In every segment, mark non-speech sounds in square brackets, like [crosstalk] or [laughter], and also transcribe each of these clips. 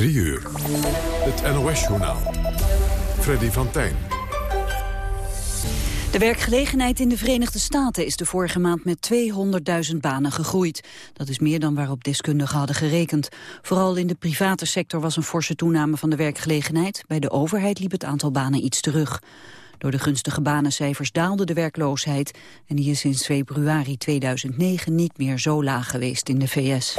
3 uur. Het NOS-journaal. Freddy van Tijn. De werkgelegenheid in de Verenigde Staten is de vorige maand met 200.000 banen gegroeid. Dat is meer dan waarop deskundigen hadden gerekend. Vooral in de private sector was een forse toename van de werkgelegenheid. Bij de overheid liep het aantal banen iets terug. Door de gunstige banencijfers daalde de werkloosheid... en die is sinds februari 2009 niet meer zo laag geweest in de VS.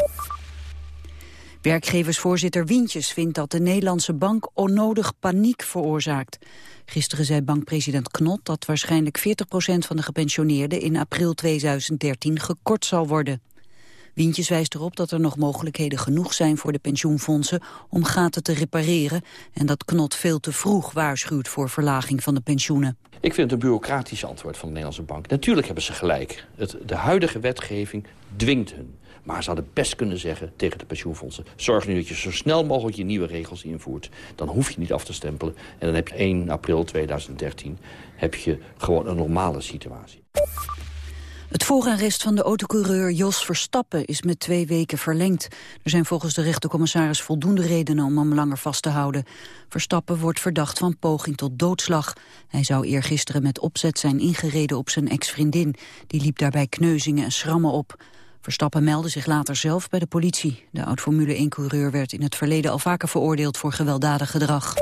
Werkgeversvoorzitter Wientjes vindt dat de Nederlandse bank onnodig paniek veroorzaakt. Gisteren zei bankpresident Knot dat waarschijnlijk 40% van de gepensioneerden in april 2013 gekort zal worden. Wientjes wijst erop dat er nog mogelijkheden genoeg zijn voor de pensioenfondsen om gaten te repareren en dat Knot veel te vroeg waarschuwt voor verlaging van de pensioenen. Ik vind het een bureaucratisch antwoord van de Nederlandse bank. Natuurlijk hebben ze gelijk. Het, de huidige wetgeving dwingt hun. Maar ze hadden best kunnen zeggen tegen de pensioenfondsen... zorg nu dat je zo snel mogelijk je nieuwe regels invoert. Dan hoef je niet af te stempelen. En dan heb je 1 april 2013 heb je gewoon een normale situatie. Het voorarrest van de autocoureur Jos Verstappen is met twee weken verlengd. Er zijn volgens de rechtercommissaris voldoende redenen om hem langer vast te houden. Verstappen wordt verdacht van poging tot doodslag. Hij zou eergisteren met opzet zijn ingereden op zijn ex-vriendin. Die liep daarbij kneuzingen en schrammen op. Verstappen meldde zich later zelf bij de politie. De oud-Formule 1-coureur werd in het verleden al vaker veroordeeld voor gewelddadig gedrag.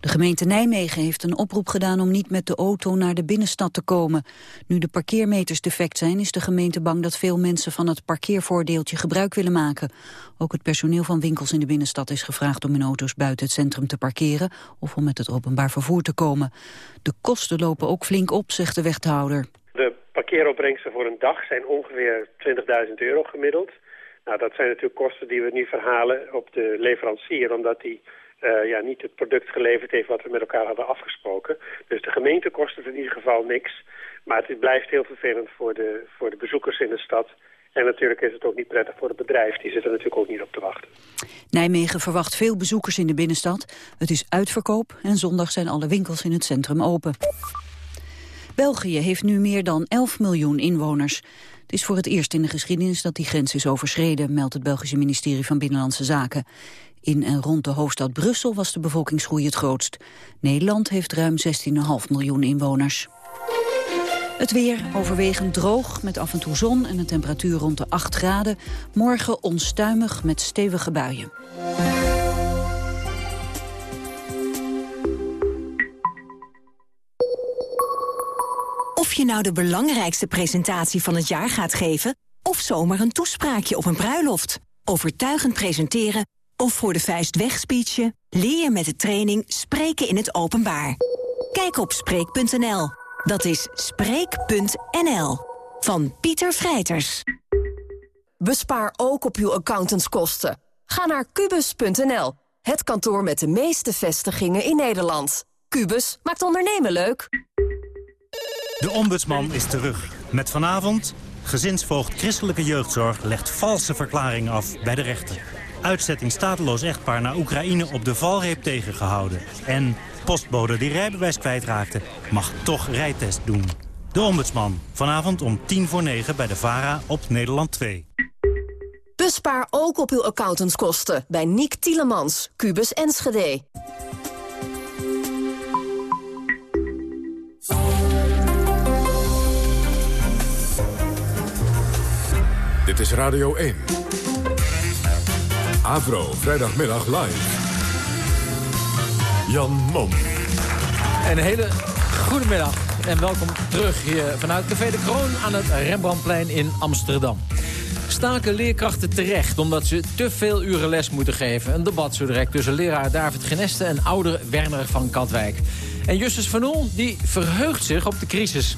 De gemeente Nijmegen heeft een oproep gedaan om niet met de auto naar de binnenstad te komen. Nu de parkeermeters defect zijn, is de gemeente bang dat veel mensen van het parkeervoordeeltje gebruik willen maken. Ook het personeel van winkels in de binnenstad is gevraagd om hun auto's buiten het centrum te parkeren of om met het openbaar vervoer te komen. De kosten lopen ook flink op, zegt de wethouder. Parkeeropbrengsten voor een dag zijn ongeveer 20.000 euro gemiddeld. Nou, dat zijn natuurlijk kosten die we nu verhalen op de leverancier, omdat die uh, ja, niet het product geleverd heeft wat we met elkaar hadden afgesproken. Dus de gemeente kost het in ieder geval niks. Maar het blijft heel vervelend voor de, voor de bezoekers in de stad. En natuurlijk is het ook niet prettig voor het bedrijf. Die zitten natuurlijk ook niet op te wachten. Nijmegen verwacht veel bezoekers in de binnenstad. Het is uitverkoop en zondag zijn alle winkels in het centrum open. België heeft nu meer dan 11 miljoen inwoners. Het is voor het eerst in de geschiedenis dat die grens is overschreden, meldt het Belgische ministerie van Binnenlandse Zaken. In en rond de hoofdstad Brussel was de bevolkingsgroei het grootst. Nederland heeft ruim 16,5 miljoen inwoners. Het weer overwegend droog, met af en toe zon en een temperatuur rond de 8 graden. Morgen onstuimig met stevige buien. Of je nou de belangrijkste presentatie van het jaar gaat geven... of zomaar een toespraakje op een bruiloft. Overtuigend presenteren of voor de vuist wegspeechen... leer je met de training Spreken in het Openbaar. Kijk op Spreek.nl. Dat is Spreek.nl. Van Pieter Vrijters. Bespaar ook op uw accountantskosten. Ga naar kubus.nl. Het kantoor met de meeste vestigingen in Nederland. Kubus maakt ondernemen leuk. De ombudsman is terug. Met vanavond... Gezinsvoogd Christelijke Jeugdzorg legt valse verklaringen af bij de rechter. Uitzetting stateloos echtpaar naar Oekraïne op de valreep tegengehouden. En postbode die rijbewijs kwijtraakte mag toch rijtest doen. De Ombudsman. Vanavond om tien voor negen bij de VARA op Nederland 2. Bespaar ook op uw accountantskosten bij Niek Tielemans, Cubus Enschede. Radio 1. Avro, vrijdagmiddag live. Jan Mom. Een hele goede middag en welkom terug hier vanuit Café de Kroon aan het Rembrandtplein in Amsterdam. Staken leerkrachten terecht omdat ze te veel uren les moeten geven. Een debat zo direct tussen leraar David Geneste en ouder Werner van Katwijk. En Justus van Oel die verheugt zich op de crisis.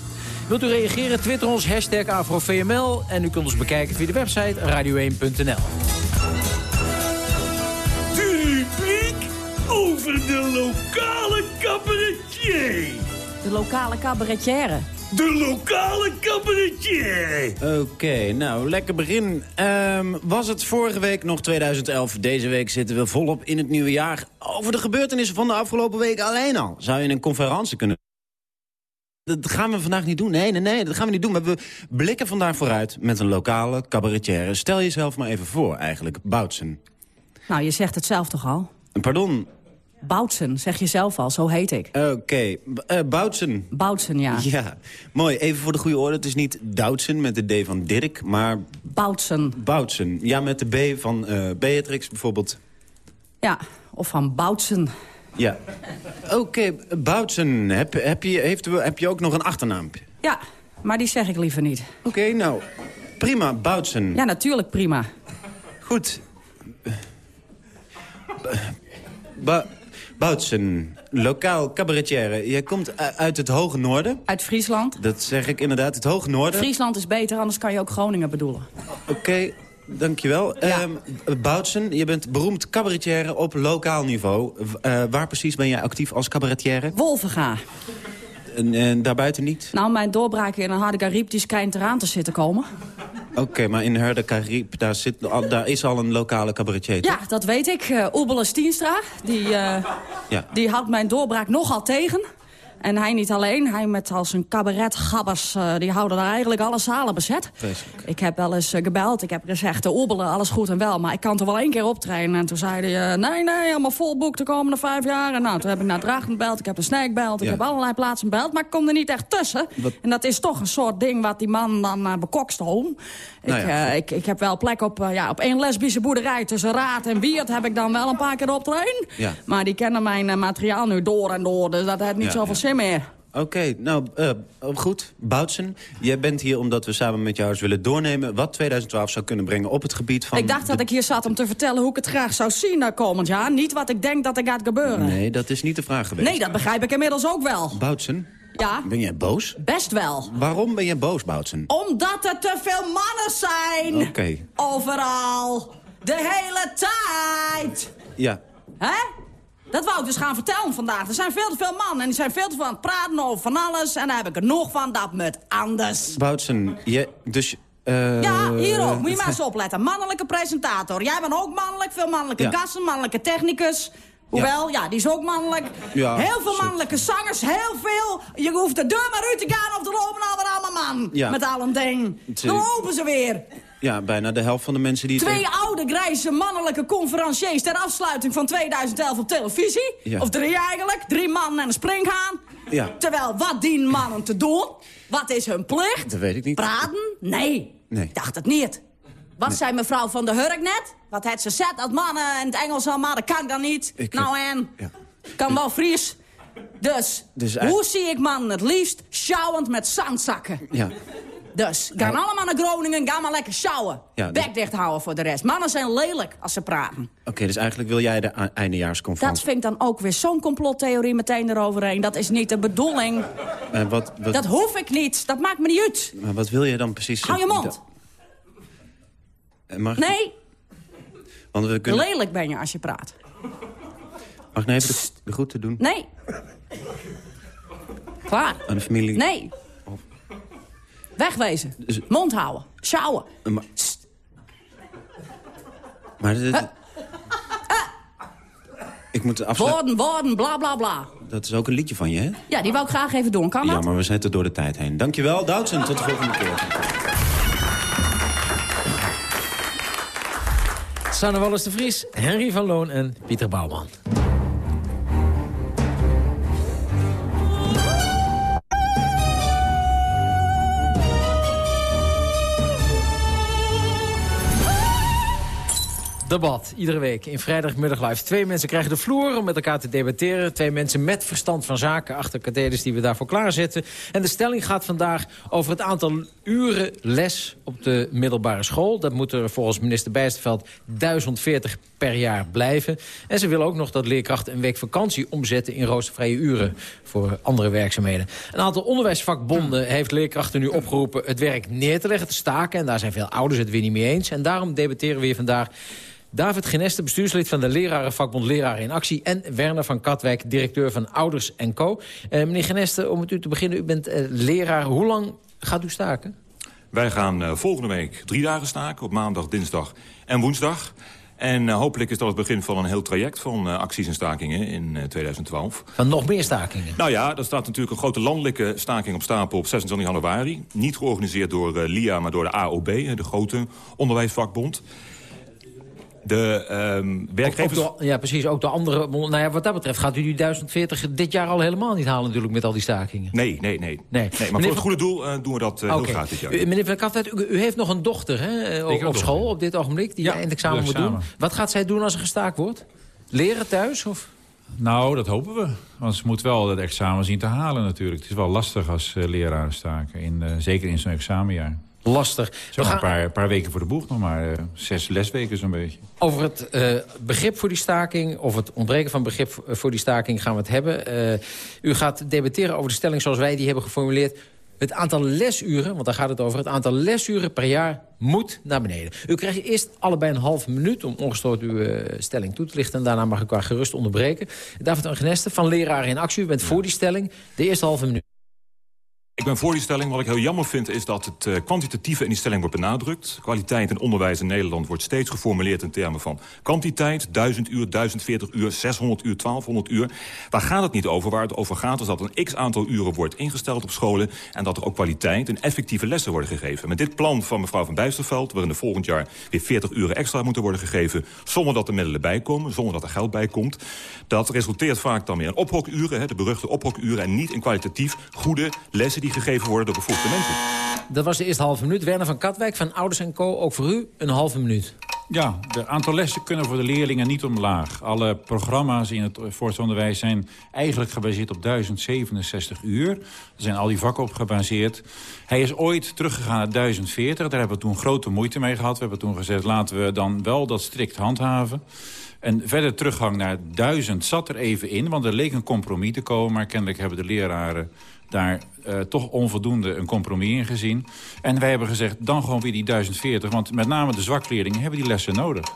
Wilt u reageren? Twitter ons, hashtag AfroVML. En u kunt ons bekijken via de website radio1.nl. over de lokale cabaretier. De lokale cabaretière. De lokale cabaretier. Oké, nou, lekker begin. Um, was het vorige week nog 2011? Deze week zitten we volop in het nieuwe jaar. Over de gebeurtenissen van de afgelopen week alleen al. Zou je een conferentie kunnen... Dat gaan we vandaag niet doen. Nee, nee, nee, dat gaan we niet doen. Maar we blikken vandaag vooruit met een lokale cabaretière. Stel jezelf maar even voor, eigenlijk, Boutsen. Nou, je zegt het zelf toch al? Pardon? Boutsen, zeg je zelf al, zo heet ik. Oké, B- eh, Boutsen. Boutsen, ja. Ja, mooi. Even voor de goede orde. Het is niet Doutsen met de D van Dirk, maar Boutsen. Boutsen. Ja, met de B van eh, Beatrix bijvoorbeeld. Ja, of van Boutsen. Ja. Oké, Boutsen. Heb, heb, je, heeft, heb je ook nog een achternaam? Ja, maar die zeg ik liever niet. Oké, nou, prima, Boutsen. Ja, natuurlijk, prima. Goed. Ba Boutsen, lokaal cabaretière. Jij komt uit het Hoge Noorden. Uit Friesland. Dat zeg ik inderdaad, het Hoge Noorden. Friesland is beter, anders kan je ook Groningen bedoelen. Oké, dankjewel. Ehm Boutsen, je bent beroemd cabaretière op lokaal niveau. Eh, waar precies ben jij actief als cabaretière? Wolvenga. En, en daarbuiten niet? Nou, mijn doorbraak in een harde die schijnt eraan te zitten komen. Oké, maar in Herde Cariep, daar, zit, al- daar is al een lokale cabaretier. toch? Ja, dat weet ik. Uh, Oebele Stienstra, die, eh, Ja. die houdt mijn doorbraak nogal tegen. En hij niet alleen, hij met al zijn cabaretgabbers... eh, die houden daar eigenlijk alle zalen bezet. Vreselijk. Ik heb wel eens eh, gebeld, ik heb gezegd... de Oebele, alles goed en wel, maar ik kan toch wel één keer optreden. En toen zei hij, eh, nee, nee, helemaal vol boek de komende vijf jaar. En nou, toen heb ik naar Drachten gebeld, ik heb een Snijk gebeld... ik Ja. heb allerlei plaatsen gebeld, maar ik kom er niet echt tussen. Wat- En dat is toch een soort ding wat die man dan uh, bekokst om. Ik, Nou ja, eh, ik, ik heb wel plek op, eh, ja, op één lesbische boerderij tussen Raad en Wiert... heb ik dan wel een paar keer optreden. Ja. Maar die kennen mijn eh, materiaal nu door en door, dus dat heeft niet zoveel zin meer. Oké, nou, eh, goed. Boutsen, jij bent hier omdat we samen met jou eens willen doornemen... wat 2012 zou kunnen brengen op het gebied van... ik dacht dat ik hier zat om te vertellen hoe ik het graag zou zien uh, komend jaar. Niet wat ik denk dat er gaat gebeuren. Nee, dat is niet de vraag geweest. Nee, dat begrijp ik inmiddels ook wel. Boutsen, Ja, ben jij boos? best wel. Waarom ben jij boos, Boutsen? Omdat er te veel mannen zijn. Oké, Overal. De hele tijd. ja. Hè? Dat wou ik dus gaan vertellen vandaag. Er zijn veel te veel mannen en die zijn veel te veel aan het praten over van alles. En daar heb ik er nog van, dat moet anders. Boutsen, je, dus... eh, Ja, hier ook. Moet je maar eens opletten. Mannelijke presentator. Jij bent ook mannelijk. Veel mannelijke Ja. gasten, mannelijke technicus. Hoewel, ja. die is ook mannelijk. Ja, heel veel mannelijke zangers, heel veel. Je hoeft de deur maar uit te gaan of er lopen alweer allemaal man. Ja. Met al een ding. Dan lopen ze weer. Ja, bijna de helft van de mensen die... Twee oude grijze mannelijke conferenciers ter afsluiting van 2011 op televisie. Ja. Of drie eigenlijk. Drie mannen en een springhaan. Ja. Terwijl, wat dienen mannen te doen? Wat is hun plicht? Dat weet ik niet. Praten? Nee. Nee. Ik dacht het niet. Wat zei mevrouw van der Hurk net? Wat had ze zet dat mannen in het Engels allemaal, dat kan dan niet. Ik, nou eh, en? ja. Kan wel Fries. Dus, Dus hoe zie ik mannen het liefst? Sjouwend met zandzakken. Ja, Dus, gaan allemaal naar Groningen, ga maar lekker sjouwen. Ja, dus- Bek dicht houden voor de rest. Mannen zijn lelijk als ze praten. oké, dus eigenlijk wil jij de a- Dat eindejaarsconferentie... vind ik dan ook weer zo'n complottheorie meteen eroverheen. Dat is niet de bedoeling. Eh, wat, wat, Dat hoef ik niet. Dat maakt me niet uit. maar wat wil je dan precies... Hou je mond. Eh, Mag, Nee, Want we kunnen... lelijk ben je als je praat. Mag ik nou even de, de groeten doen Nee. Klaar. aan de familie? Nee. Wegwezen. Dus- Mond houden. Sjouwen. Eh, Maar, maar dit- Huh? ik moet afsluiten. Woorden, woorden, bla bla bla. Dat is ook een liedje van je, hè? Ja, die wou ik graag even doen. Kan Ja, dat? maar we zetten door de tijd heen. Dankjewel, Doutsen. Tot de volgende keer. Sanne Wallis de Vries, Henry van Loon en Pieter Bouwman. Debat, iedere week in vrijdagmiddag live. Twee mensen krijgen de vloer om met elkaar te debatteren. Twee mensen met verstand van zaken achter katheders die we daarvoor klaarzetten. En de stelling gaat vandaag over het aantal uren les op de middelbare school. Dat moet er volgens minister Bijsterveld 1040 per jaar blijven. En ze willen ook nog dat leerkrachten een week vakantie omzetten in roostervrije uren voor andere werkzaamheden. Een aantal onderwijsvakbonden heeft leerkrachten nu opgeroepen het werk neer te leggen, te staken. En daar zijn veel ouders het weer niet mee eens. En daarom debatteren we hier vandaag David Geneste, bestuurslid van de Lerarenvakbond Leraren in Actie... en Werner van Katwijk, directeur van Ouders Co. Eh, meneer Geneste, om met u te beginnen, u bent eh, leraar. Hoe lang gaat u staken? Wij gaan eh, volgende week drie dagen staken, op maandag, dinsdag en woensdag. En eh, hopelijk is dat het begin van een heel traject van eh, acties en stakingen in eh, 2012. Van nog meer stakingen? Nou ja, er staat natuurlijk een grote landelijke staking op stapel op 26 januari. Niet georganiseerd door LIA, maar door de AOB, de grote onderwijsvakbond. De ehm, werkgevers... Ook de- ja, precies. Ook de andere... Nou ja, wat dat betreft gaat u die 1040 dit jaar al helemaal niet halen natuurlijk met al die stakingen. Nee, nee, nee. Nee. nee maar Meneer voor het goede doel eh, doen we dat eh, heel graag dit jaar. U- Meneer Van Katwijk, u, u heeft nog een dochter hè, op, school op dit ogenblik die Ja, eindexamen doe moet doen. examen. Wat gaat zij doen als er gestaakt wordt? Leren thuis? Of? Nou, dat hopen we. Want ze moet wel het examen zien te halen natuurlijk. Het is wel lastig als eh, leraar staken. In, zeker in zo'n examenjaar. Lastig. Zo maar een paar, paar weken voor de boeg nog maar. eh, zes lesweken zo'n beetje. Over het eh, begrip voor die staking, of het ontbreken van begrip voor- voor die staking gaan we het hebben. Eh, u gaat debatteren over de stelling zoals wij die hebben geformuleerd. Het aantal lesuren, want daar gaat het over... het aantal lesuren per jaar moet naar beneden. U krijgt eerst allebei een half minuut om ongestoord uw eh, stelling toe te lichten... en daarna mag ik haar gerust onderbreken. David Angeneste van Leraar in Actie, u bent voor die stelling. De eerste halve minuut. Ik ben voor die stelling. Wat ik heel jammer vind is dat het eh, kwantitatieve in die stelling wordt benadrukt. Kwaliteit in onderwijs in Nederland wordt steeds geformuleerd in termen van kwantiteit. 1000 uur, 1040 uur, 600 uur, 1200 uur. Daar gaat het niet over. Waar het over gaat is dat een x-aantal uren wordt ingesteld op scholen... en dat er ook kwaliteit en effectieve lessen worden gegeven. Met dit plan van mevrouw Van Bijsterveld... waarin er volgend jaar weer 40 uren extra moeten worden gegeven... zonder dat er middelen bij komen, zonder dat er geld bij komt... dat resulteert vaak dan weer in ophokuren, de beruchte ophokuren... en niet in kwalitatief goede lessen die gegeven worden door bevoegde mensen. Dat was de eerste halve minuut. Werner van Katwijk van Ouders en Co. Ook voor u een halve minuut. Ja, de aantal lessen kunnen voor de leerlingen niet omlaag. Alle programma's in het voortonderwijs zijn eigenlijk gebaseerd op 1067 uur. Er zijn al die vakken op gebaseerd. Hij is ooit teruggegaan naar 1040. Daar hebben we toen grote moeite mee gehad. We hebben toen gezegd, laten we dan wel dat strikt handhaven. En verder teruggang naar 1000 zat er even in, want er leek een compromis te komen. Maar kennelijk hebben de leraren daar eh, toch onvoldoende een compromis in gezien. En wij hebben gezegd, dan gewoon weer die 1040. Want met name de zwakleerlingen hebben die lessen nodig.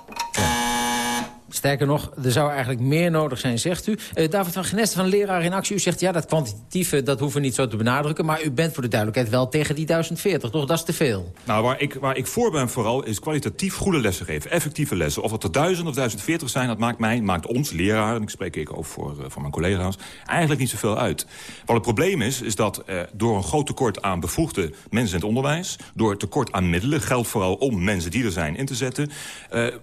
Sterker nog, er zou eigenlijk meer nodig zijn, zegt u. Eh, David van Geneste van Leraar in Actie, u zegt... ja, dat kwantitatieve, dat hoeven we niet zo te benadrukken... maar u bent voor de duidelijkheid wel tegen die 1040, toch? Dat is te veel. Nou, waar ik, waar ik voor ben vooral is kwalitatief goede lessen geven. Effectieve lessen. Of het er 1000 of 1040 zijn, dat maakt mij, maakt ons leraar... en ik spreek ik ook voor, eh, voor mijn collega's, eigenlijk niet zoveel uit. Wat het probleem is, is dat eh, door een groot tekort aan bevoegde mensen in het onderwijs... door tekort aan middelen, geldt vooral om mensen die er zijn in te zetten...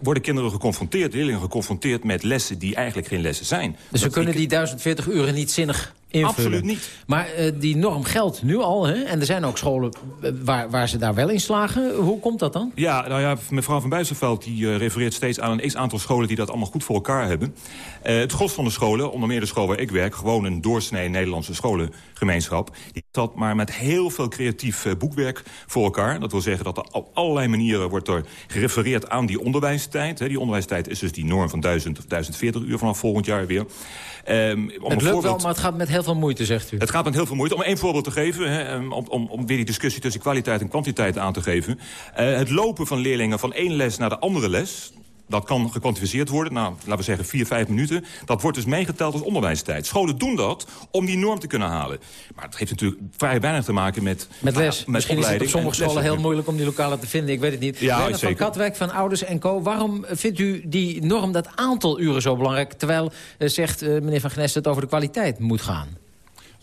worden kinderen geconfronteerd, leerlingen geconfronteerd met lessen die eigenlijk geen lessen zijn. Dus we kunnen ik- die 1040 uren niet zinnig invullen. Absoluut niet. Maar eh, die norm geldt nu al, hè? En er zijn ook scholen eh, waar, waar ze daar wel in slagen. Hoe komt dat dan? Ja, nou ja, mevrouw Van Bijsterveld die, eh, refereert steeds aan een x-aantal scholen... die dat allemaal goed voor elkaar hebben. Het gros van de scholen, onder meer de school waar ik werk... gewoon een doorsnee Nederlandse scholengemeenschap... die dat maar met heel veel creatief boekwerk voor elkaar. Dat wil zeggen dat er op allerlei manieren wordt er gerefereerd aan die onderwijstijd. Hè. Die onderwijstijd is dus die norm van 1000 of 1040 uur vanaf volgend jaar weer. Ehm, het lukt voorbeeld- wel, maar het gaat met heel veel moeite, zegt u. het gaat met heel veel moeite. Om één voorbeeld te geven, hè, om, om, om weer die discussie tussen kwaliteit en kwantiteit aan te geven. Eh, het lopen van leerlingen van één les naar de andere les... Dat kan gekwantificeerd worden, nou, laten we zeggen vier, vijf minuten. Dat wordt dus meegeteld als onderwijstijd. Scholen doen dat om die norm te kunnen halen. Maar het heeft natuurlijk vrij weinig te maken met Met les. met Misschien is het op sommige en scholen heel moeilijk om die lokalen te vinden. Ik weet het niet. Ja, van. Katwijk van Ouders en Co. Waarom vindt u die norm, dat aantal uren zo belangrijk... terwijl, eh, zegt eh, meneer Van Genest, het over de kwaliteit moet gaan?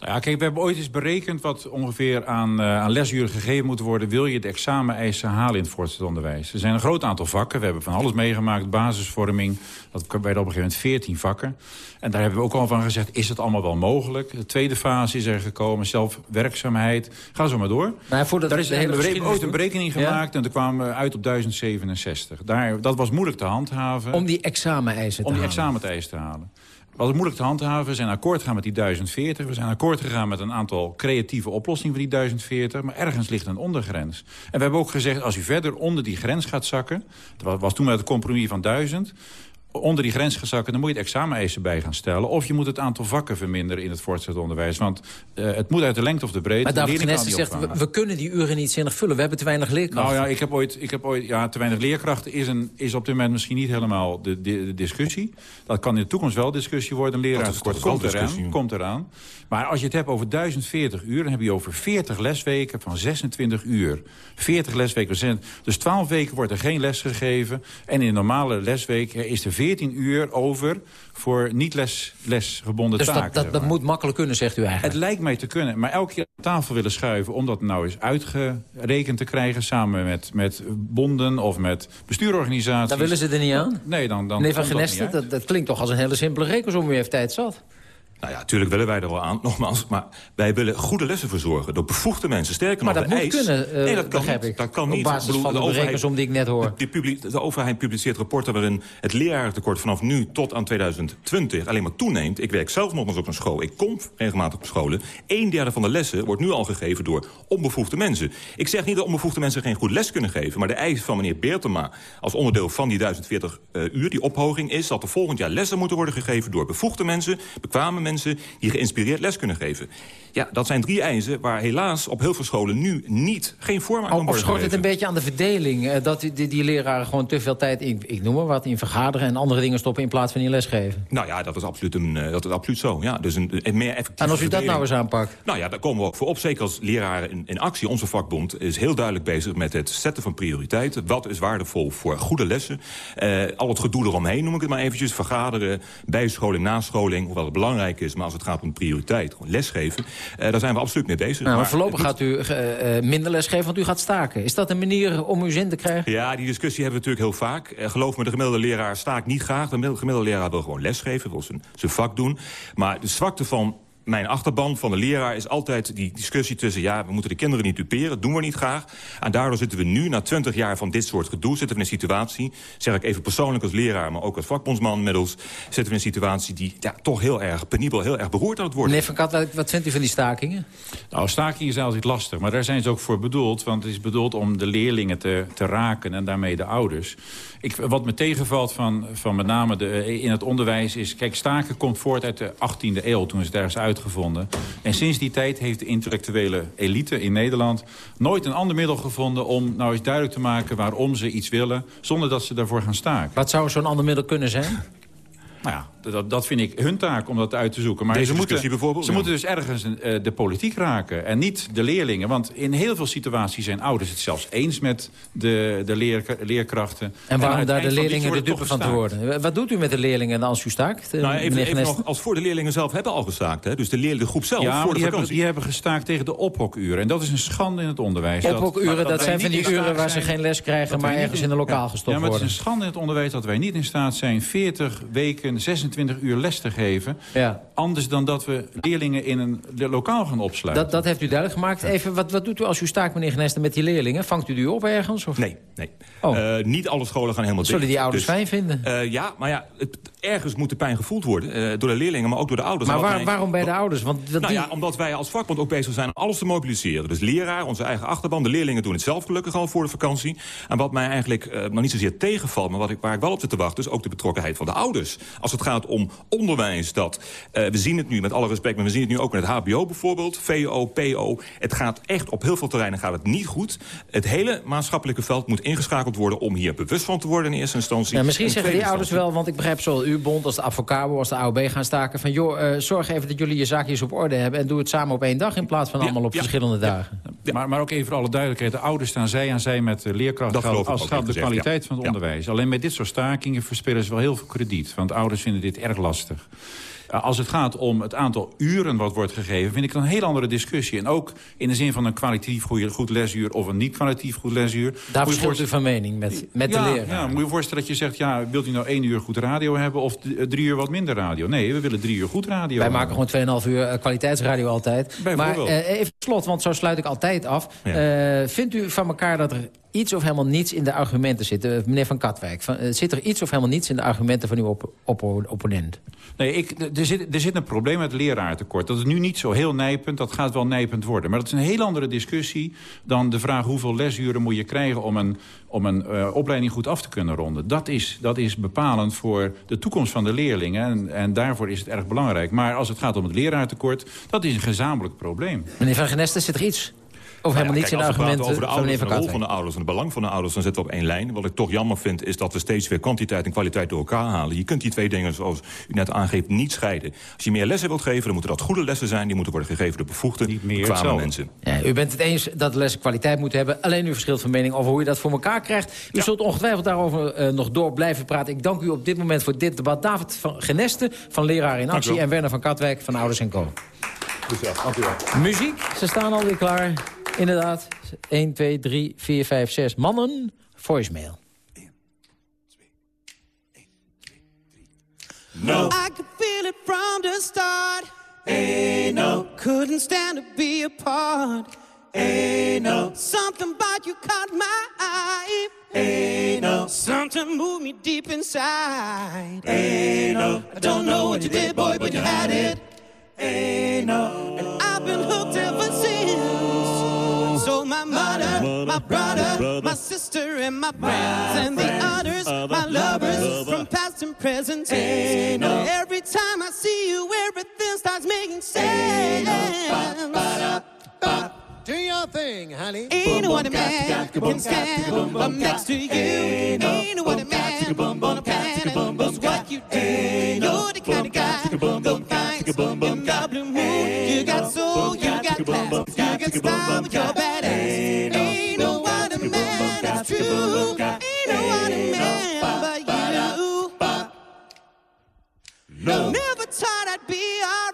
Ja, kijk, we hebben ooit eens berekend wat ongeveer aan, eh, aan lesuren gegeven moet worden... wil je de exameneisen halen in het voortgezet onderwijs. Er zijn een groot aantal vakken. We hebben van alles meegemaakt. Basisvorming, dat werden op een gegeven moment 14 vakken. En daar hebben we ook al van gezegd, is het allemaal wel mogelijk? De tweede fase is er gekomen, zelfwerkzaamheid. Ga zo maar door. Nou, voordat Daar is de een, hele we ooit een berekening Ja. gemaakt... en toen kwamen we uit op 1067. Daar, dat was moeilijk te handhaven. Om die exameneisen te Om die halen. exameneisen te halen. Wat het moeilijk te handhaven. We zijn akkoord gegaan met die 1040. We zijn akkoord gegaan met een aantal creatieve oplossingen voor die 1040. Maar ergens ligt een ondergrens. En we hebben ook gezegd, als u verder onder die grens gaat zakken... dat was toen met het compromis van 1000... onder die grens gaat zakken, dan moet je het exameneisen bij gaan stellen. Of je moet het aantal vakken verminderen in het voortgezet onderwijs. Want eh, het moet uit de lengte of de breedte. Maar De David zegt, we, kunnen die uren niet zinnig vullen. We hebben te weinig leerkrachten. Nou ja, ik heb ooit, ik heb ooit ja, te weinig leerkrachten is, een, is op dit moment misschien niet helemaal de, de, de discussie. Dat kan in de toekomst wel discussie worden. Een leraartekort wel komt eraan, komt eraan. Maar als je het hebt over 1040 uur, dan heb je over 40 lesweken van 26 uur. 40 lesweken van 26 Dus 12 weken wordt er geen les gegeven. En in een normale lesweek is er 14 uur over voor niet les, lesgebonden dus taken. dat, dat, dat moet makkelijk kunnen, zegt u eigenlijk? Het lijkt mij te kunnen, maar elke keer aan tafel willen schuiven... om dat nou eens uitgerekend te krijgen samen met, met bonden of met bestuurorganisaties. Dan willen ze er niet aan? Nee, dan, dan Meneer Van dat Genesten, dat, uit. dat klinkt toch als een hele simpele rekensom. U heeft tijd zat. Nou ja, natuurlijk willen wij er wel aan, [laughs] nogmaals. Maar wij willen goede lessen verzorgen door bevoegde mensen. Sterker Maar nog, dat de moet eis- kunnen, eh, nee, dat kan niet. ik. Dat kan Op niet. basis Ik bedoel, van de overheid- die ik net hoor. Publi- de overheid publiceert rapporten waarin het lerarentekort vanaf nu tot aan 2020 alleen maar toeneemt. Ik werk zelf nog eens op een school. Ik kom regelmatig op scholen. Een derde van de lessen wordt nu al gegeven door onbevoegde mensen. Ik zeg niet dat onbevoegde mensen geen goed les kunnen geven. Maar de eis van meneer Beertema als onderdeel van die 1040 eh, uur, die ophoging, is dat er volgend jaar lessen moeten worden gegeven door bevoegde mensen, bekwame mensen die geïnspireerd les kunnen geven. Ja, dat zijn drie eisen waar helaas op heel veel scholen nu niet geen vorm aan kan Of schort het een beetje aan de verdeling? eh, dat die, die, leraren gewoon te veel tijd, in, ik noem maar wat, in vergaderen... en andere dingen stoppen in plaats van in lesgeven? Nou ja, dat is absoluut, een, eh, dat is absoluut zo. Ja, dus een, een meer effectieve En als u dat nou eens aanpakt? Nou ja, daar komen we ook voor op. Zeker als leraren in, in actie. Onze vakbond is heel duidelijk bezig met het zetten van prioriteiten. Wat is waardevol voor goede lessen? Eh, al het gedoe eromheen noem ik het maar eventjes. Vergaderen, bijscholing, nascholing. Hoewel het belangrijk is, maar als het gaat om prioriteit, gewoon lesgeven. eh, daar zijn we absoluut mee bezig. Nou, maar Maar voorlopig gaat u eh, eh, minder lesgeven, want u gaat staken. Is dat een manier om uw zin te krijgen? Ja, die discussie hebben we natuurlijk heel vaak. Geloof me, de gemiddelde leraar staakt niet graag. De gemiddelde gemiddelde leraar wil gewoon lesgeven, wil zijn, zijn vak doen. Maar de zwakte van mijn achterban van de leraar is altijd die discussie tussen... ja, we moeten de kinderen niet duperen, dat doen we niet graag. En daardoor zitten we nu, na twintig jaar van dit soort gedoe... zitten we in een situatie, zeg ik even persoonlijk als leraar... maar ook als vakbondsman inmiddels... zitten we in een situatie die ja, toch heel erg penibel, heel erg beroerd aan het worden. Meneer Van Katwijk, wat vindt u van die stakingen? Nou, staking is altijd lastig, maar daar zijn ze ook voor bedoeld. Want het is bedoeld om de leerlingen te, te raken en daarmee de ouders. Ik, wat me tegenvalt van, van met name de, in het onderwijs is... Kijk, staken komt voort uit de 18e eeuw, toen is het ergens uitgevonden. En sinds die tijd heeft de intellectuele elite in Nederland... nooit een ander middel gevonden om nou eens duidelijk te maken... waarom ze iets willen, zonder dat ze daarvoor gaan staken. Wat zou zo'n ander middel kunnen zijn? Nou ja, dat, dat vind ik hun taak om dat uit te zoeken. Maar Deze ze discussie moeten, bijvoorbeeld, Ze ja. moeten dus ergens eh, de politiek raken en niet de leerlingen. Want in heel veel situaties zijn ouders het zelfs eens met de, de leer, leerkrachten. En waarom daar de leerlingen de dupe van te worden? Wat doet u met de leerlingen als u staakt? Nou, even, nog, als voor de leerlingen zelf hebben al gestaakt. Hè? Dus de, leer, de groep zelf, Ja, maar voor de die hebben, vakantie. die hebben gestaakt tegen de ophokuren. En dat is een schande in het onderwijs. Ophokuren, dat, wij zijn van die uren waar ze geen les krijgen... dat maar ergens in een lokaal gestopt ja, maar worden. het is een schande in het onderwijs dat wij niet in staat zijn... 40 weken, 26 uur les te geven. Ja. Anders dan dat we leerlingen in een lokaal gaan opsluiten. Dat, dat heeft u duidelijk gemaakt. Even, wat, wat doet u als u staakt, meneer Geneste, met die leerlingen? Vangt u die op ergens? Of? Nee, nee. Oh. Eh, niet alle scholen gaan helemaal Zullen dicht. die ouders Dus, fijn vinden? eh, ja, maar ja, het, ergens moet de pijn gevoeld worden. eh, door de leerlingen, maar ook door de ouders. maar waar- mij- waarom bij de ouders? Want Nou die... ja, omdat wij als vakbond ook bezig zijn om alles te mobiliseren. Dus leraar, onze eigen achterban, de leerlingen doen het zelf gelukkig al voor de vakantie. En wat mij eigenlijk eh, nog niet zozeer tegenvalt, maar wat ik, waar ik wel op zit te wachten... is ook de betrokkenheid van de ouders. Als het gaat om onderwijs, dat eh, we zien het nu met alle respect... maar we zien het nu ook met het hbo bijvoorbeeld, VO, PO. Het gaat echt op heel veel terreinen gaat het niet goed. Het hele maatschappelijke veld moet ingeschakeld worden... om hier bewust van te worden in eerste instantie. Ja, misschien In zeggen die ouders wel, want ik begrijp zowel uw bond als de Avocabo als de AOB gaan staken... van joh, eh, zorg even dat jullie je zaakjes op orde hebben... en doe het samen op één dag in plaats van allemaal op ja. verschillende dagen. Maar, maar ook even voor alle duidelijkheid. De ouders staan zij aan zij met de leerkrachten Dat geloof ik als het gaat om de kwaliteit ja. van het Ja. onderwijs. Alleen met dit soort stakingen verspillen ze wel heel veel krediet. Want ouders vinden dit erg lastig. Uh, Als het gaat om het aantal uren wat wordt gegeven... vind ik het een heel andere discussie. En ook in de zin van een kwalitatief goed lesuur... of een niet kwalitatief goed lesuur. Daar verschilt u voorstellen- van mening met, met ja, de leraar. Ja, moet je voorstellen dat je zegt... ja, wilt u nou één uur goed radio hebben... of d- drie uur wat minder radio? Nee, we willen drie uur goed radio Wij hebben. maken gewoon 2,5 uur eh, kwaliteitsradio altijd. Maar eh, even slot, want zo sluit ik altijd af. Eh, vindt u van elkaar dat er iets of helemaal niets in de argumenten zit? Eh, meneer Van Katwijk, van, eh, zit er iets of helemaal niets in de argumenten van uw op, op- opponent? Nee, ik, er, zit, er zit een probleem met leraartekort. Dat is nu niet zo heel nijpend, dat gaat wel nijpend worden. Maar dat is een heel andere discussie dan de vraag... hoeveel lesuren moet je krijgen om een, om een eh, opleiding goed af te kunnen ronden. Dat is, dat is bepalend voor de toekomst van de leerlingen. En, en daarvoor is het erg belangrijk. Maar als het gaat om het leraartekort, dat is een gezamenlijk probleem. Meneer Van Genesten, zit er iets Of helemaal Nou niets ja, in argumenten over de ouders, Van en de rol van de ouders en het belang van de ouders, dan zitten we op één lijn. Wat ik toch jammer vind, is dat we steeds weer kwantiteit en kwaliteit door elkaar halen. Je kunt die twee dingen, zoals u net aangeeft, niet scheiden. Als je meer lessen wilt geven, dan moeten dat goede lessen zijn. Die moeten worden gegeven door bevoegde, kwame hetzelfde. mensen. Ja, u bent het eens dat de lessen kwaliteit moeten hebben. Alleen u verschilt van mening over hoe je dat voor elkaar krijgt. U zult ongetwijfeld daarover eh, nog door blijven praten. Ik dank u op dit moment voor dit debat. David van Geneste van Leraar in Actie... en Werner van Katwijk van Ouders en Co. Dus ja, dank u wel. Muziek, ze staan alweer klaar. Inderdaad, 1, 2, 3, 4, 5, 6 mannen. Voicemail. No. I could feel it from the start. Hey, no. Couldn't stand to be apart. Hey, no. Something about you caught my eye. Hey, no. Something moved me deep inside. Hey, no. I don't know what you did, boy, but you had it. No. And I've been hooked ever since. So my mother, my brother, my sister, and my friends, and the others, my lovers, from past and present tense. Every time I see you, everything starts making sense. Do your thing, honey. Ain't what a man can stand. I'm next to you. Ain't what a man on a planet was what you do. You're the kind of guy go finds in the blue moon. You got soul, you got class, you got style, but you're badass. Ain't no other man that's true. Ain't no other man but you. No. Never thought I'd be alright.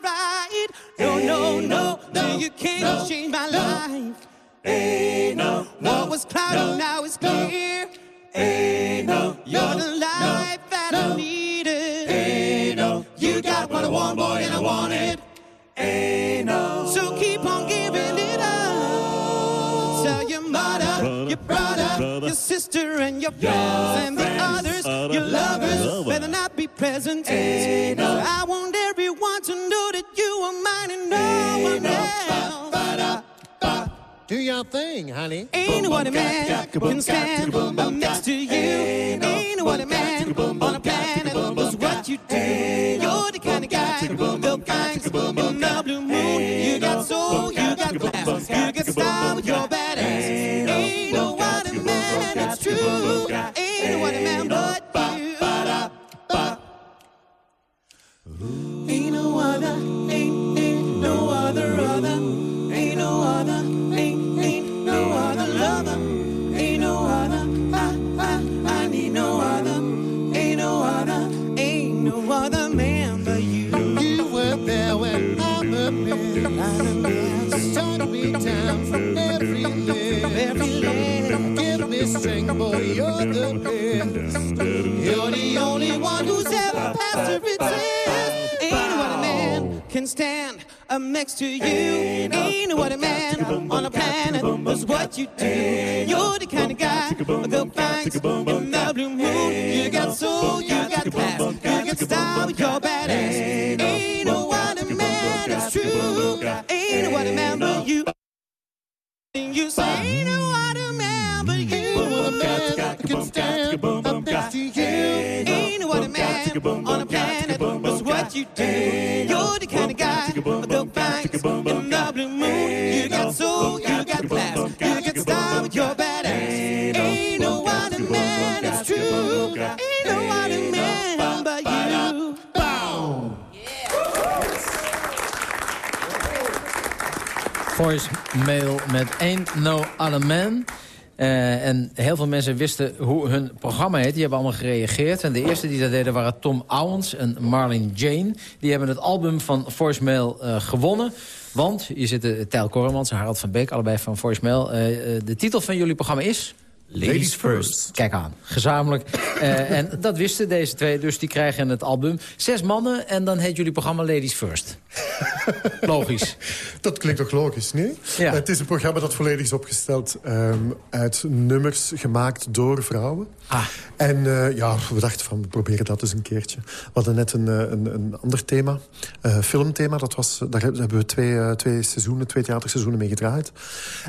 No, no, no, no, you can't change my life. Hey, no, What was cloudy now is clear. Hey, no, you're the life that I needed. Hey, no, you got what I want, boy, and I want it. Hey, no, so keep on giving it up. Tell your mother, your brother, your sister, and your friends, and the others, your lovers, better not be present. tense. I want everyone to know that you are mine and no one else. Do your thing, honey. Ain't what a man can stand. I'm next to you. Ain't what a man on a planet was what you do. You're the kind of guy they'll find in the blue moon. You got soul, you got class, you got style, but you're badass. Ain't no other man that's true. Ain't what a man but you. Ain't no other, no other man but you. You were there when other men turned me down from every limb. Every limb. Give me strength, boy, you're the best. You're the only one who's ever passed every test. Ain't what a man can stand. I'm next to you. Ain't what a man on a planet was what you do. You're the kind of guy they'll find in the blue moon. You got soul, you got class, you got style, you're badass. Ain't no other man that's true. Ain't what a man but you. You say ain't no other man but you. A can stand up next to you. Ain't what a man on a planet was what you do. You're the kind of guy find in the blue moon. You got soul, you got class, you got style, you're badass. Ain't no other man that's true. Ain't no other man but you. Bow. Voicemail met Ain't No Other Man. Eh, en heel veel mensen wisten hoe hun programma heet. Die hebben allemaal gereageerd. En de eerste die dat deden waren Tom Owens en Marlene Jane. Die hebben het album van Voicemail eh, gewonnen. Want hier zitten Tijl Koremans en Harald van Beek, allebei van Voicemail. Eh, de titel van jullie programma is... Ladies First. Kijk aan, gezamenlijk. En dat wisten deze twee, dus die krijgen het album. Zes mannen en dan heet jullie programma Ladies First. Logisch. [laughs] Dat klinkt toch logisch, nee? Ja. Het is een programma dat volledig is opgesteld ehm, uit nummers gemaakt door vrouwen. Ah. En eh, ja, we dachten van, we proberen dat eens een keertje. We hadden net een, eh, een, een ander thema, eh, filmthema. Dat was, daar hebben we twee, twee seizoenen, twee theaterseizoenen mee gedraaid.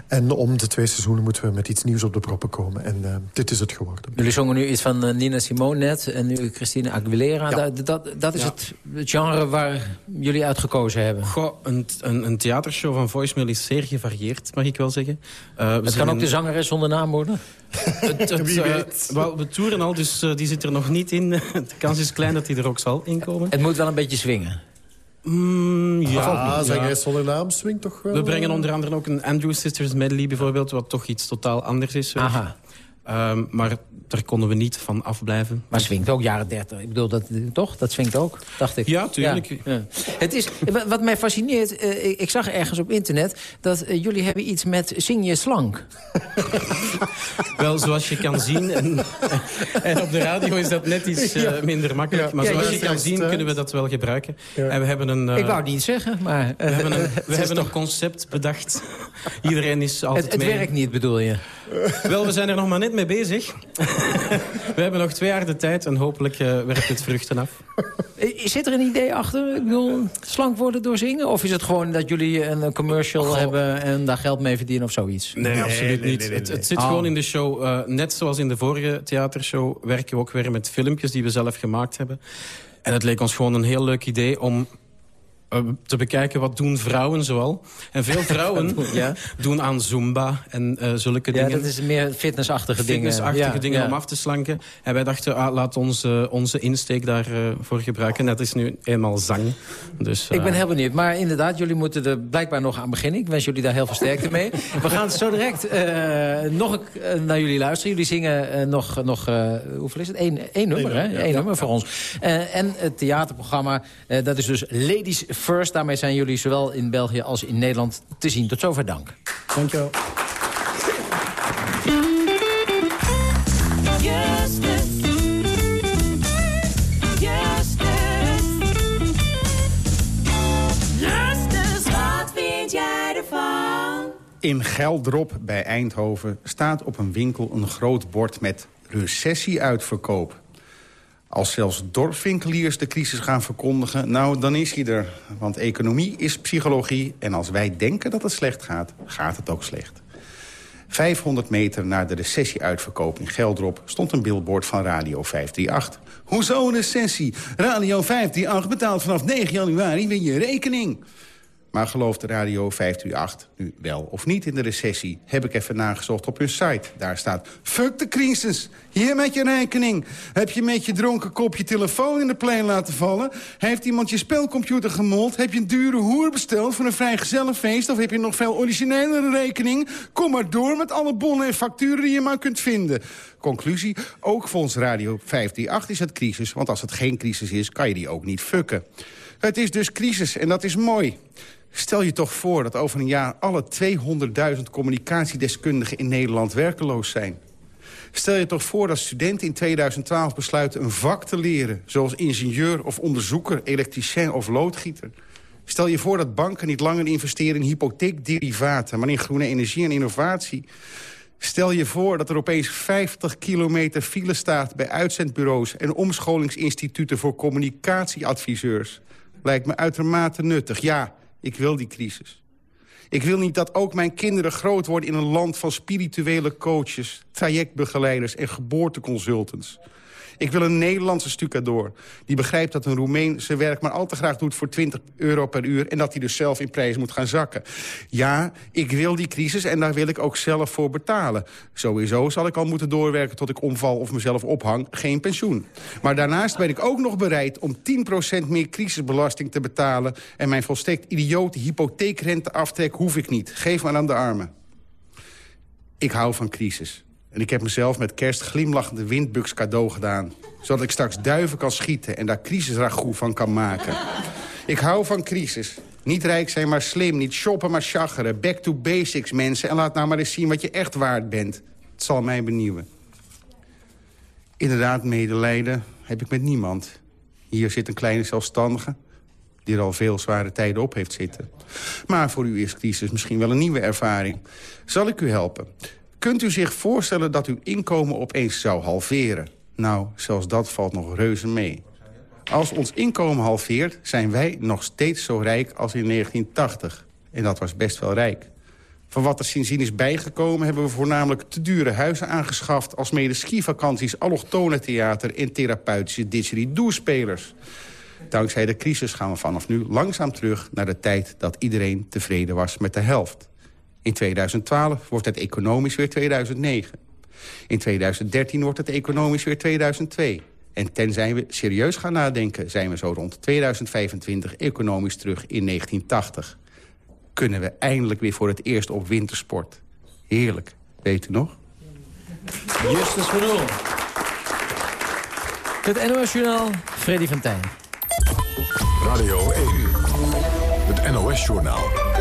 En om de twee seizoenen moeten we met iets nieuws op de proppen komen. En dit is het geworden. Jullie zongen nu iets van Nina Simone net en nu Christine Aguilera. Ja. Dat, dat, dat, is ja. het, het, genre waar jullie uit gekozen hebben. Goh, een, een, een theatershow van Voicemail is zeer gevarieerd, mag ik wel zeggen. Uh, het kan ook de zangeres zonder naam worden? [laughs] het, het, wel, we toeren al, dus die zit er nog niet in. [laughs] de kans is klein dat hij er ook zal inkomen. Het moet wel een beetje swingen. Mm, ja, ah, zeg jij zonder naam swing toch wel? We brengen onder andere ook een Andrew Sisters medley bijvoorbeeld... wat toch iets totaal anders is. Aha. Um, maar daar konden we niet van afblijven. Maar swingt ook jaren 30. Ik bedoel, dat, toch? Dat swingt ook, dacht ik. Ja, tuurlijk. Ja. Ja. Het is, wat mij fascineert, uh, ik, ik, zag ergens op internet... dat uh, jullie hebben iets met zing je slank. [laughs] Wel, zoals je kan zien... En, [laughs] en, op de radio is dat net iets uh, minder makkelijk. Maar zoals je kan zien, kunnen we dat wel gebruiken. En we hebben een... ik wou het niet zeggen, maar... we hebben een, we hebben een concept bedacht. Iedereen is altijd Het, het mee. werkt niet, bedoel je? Wel, we zijn er nog maar net mee bezig. [laughs] we hebben nog twee jaar de tijd en hopelijk uh, werpt het vruchten af. Zit er een idee achter? Ik bedoel, slank worden door zingen? Of is het gewoon dat jullie een commercial Goh. hebben en daar geld mee verdienen of zoiets? Nee, nee absoluut nee, niet. Nee, het, het, zit oh. gewoon in de show. Uh, net zoals in de vorige theatershow werken we ook weer met filmpjes die we zelf gemaakt hebben. En het leek ons gewoon een heel leuk idee om te bekijken wat doen vrouwen zoal. En veel [laughs] vrouwen ja. [laughs] doen aan Zumba en uh, zulke ja, dingen. Ja, dat is meer fitnessachtige dingen. Fitnessachtige ja, dingen om af te slanken. En wij dachten, ah, laat ons uh, onze insteek daarvoor voor gebruiken. Dat is nu eenmaal zang. Dus, Ik ben heel benieuwd. Maar inderdaad, jullie moeten er blijkbaar nog aan beginnen. Ik wens jullie daar heel veel sterkte mee. We gaan zo direct nog naar jullie luisteren. Jullie zingen nog, nog hoeveel is het? Eén, één nummer, hè? Eén nummer voor ons. en het theaterprogramma, dat is dus Ladies First. Daarmee zijn jullie zowel in België als in Nederland te zien. Tot zover dank. Dank je wel. In Geldrop bij Eindhoven staat op een winkel een groot bord met recessie-uitverkoop. Als zelfs dorpswinkeliers de crisis gaan verkondigen... nou, dan is hij er. Want economie is psychologie. En als wij denken dat het slecht gaat, gaat het ook slecht. 500 meter naar de recessie-uitverkoop in Geldrop... stond een billboard van Radio 538. Hoezo een recessie? Radio 538 betaalt vanaf 9 januari weer je rekening. Maar gelooft de Radio 538 nu wel of niet in de recessie? Heb ik even nagezocht op hun site. Daar staat, fuck de crisis. Hier met je rekening. Heb je met je dronken kop je telefoon in de plein laten vallen? Heeft iemand je spelcomputer gemold? Heb je een dure hoer besteld voor een vrijgezellenfeest? Of heb je nog veel originelere rekening? Kom maar door met alle bonnen en facturen die je maar kunt vinden. Conclusie, ook volgens Radio 538 is het crisis. Want als het geen crisis is, kan je die ook niet fucken. Het is dus crisis en dat is mooi. Stel je toch voor dat over een jaar alle 200.000 communicatiedeskundigen in Nederland werkeloos zijn. Stel je toch voor dat studenten in 2012 besluiten een vak te leren... zoals ingenieur of onderzoeker, elektricien of loodgieter. Stel je voor dat banken niet langer investeren in hypotheekderivaten... maar in groene energie en innovatie. Stel je voor dat er opeens 50 kilometer file staat... bij uitzendbureaus en omscholingsinstituten voor communicatieadviseurs. Lijkt me uitermate nuttig, ja... Ik wil die crisis. Ik wil niet dat ook mijn kinderen groot worden in een land van spirituele coaches... trajectbegeleiders en geboorteconsultants. Ik wil een Nederlandse stucador die begrijpt dat een Roemeen zijn werk maar al te graag doet voor 20 euro per uur... en dat hij dus zelf in prijs moet gaan zakken. Ja, ik wil die crisis en daar wil ik ook zelf voor betalen. Sowieso zal ik al moeten doorwerken tot ik omval of mezelf ophang, geen pensioen. Maar daarnaast ben ik ook nog bereid om 10% meer crisisbelasting te betalen... en mijn volstrekt idiote hypotheekrenteaftrek hoef ik niet. Geef maar aan de armen. Ik hou van crisis. En ik heb mezelf met kerst glimlachende windbuks cadeau gedaan. Zodat ik straks duiven kan schieten en daar crisisragout van kan maken. Ik hou van crisis. Niet rijk zijn, maar slim. Niet shoppen, maar chageren. Back to basics, mensen. En laat nou maar eens zien wat je echt waard bent. Het zal mij benieuwen. Inderdaad, medelijden heb ik met niemand. Hier zit een kleine zelfstandige die er al veel zware tijden op heeft zitten. Maar voor u is crisis misschien wel een nieuwe ervaring. Zal ik u helpen? Kunt u zich voorstellen dat uw inkomen opeens zou halveren? Nou, zelfs dat valt nog reuze mee. Als ons inkomen halveert, zijn wij nog steeds zo rijk als in 1980. En dat was best wel rijk. Van wat er sindsdien is bijgekomen... hebben we voornamelijk te dure huizen aangeschaft... als mede skivakanties, allochtone theater... en therapeutische didgeridoo-spelers. Dankzij de crisis gaan we vanaf nu langzaam terug... naar de tijd dat iedereen tevreden was met de helft. In 2012 wordt het economisch weer 2009. In 2013 wordt het economisch weer 2002. En tenzij we serieus gaan nadenken... zijn we zo rond 2025 economisch terug in 1980. Kunnen we eindelijk weer voor het eerst op wintersport. Heerlijk. Weet u nog? Justus van Oel. Het NOS Journaal, Freddy van Tijn. Radio 1, het NOS Journaal.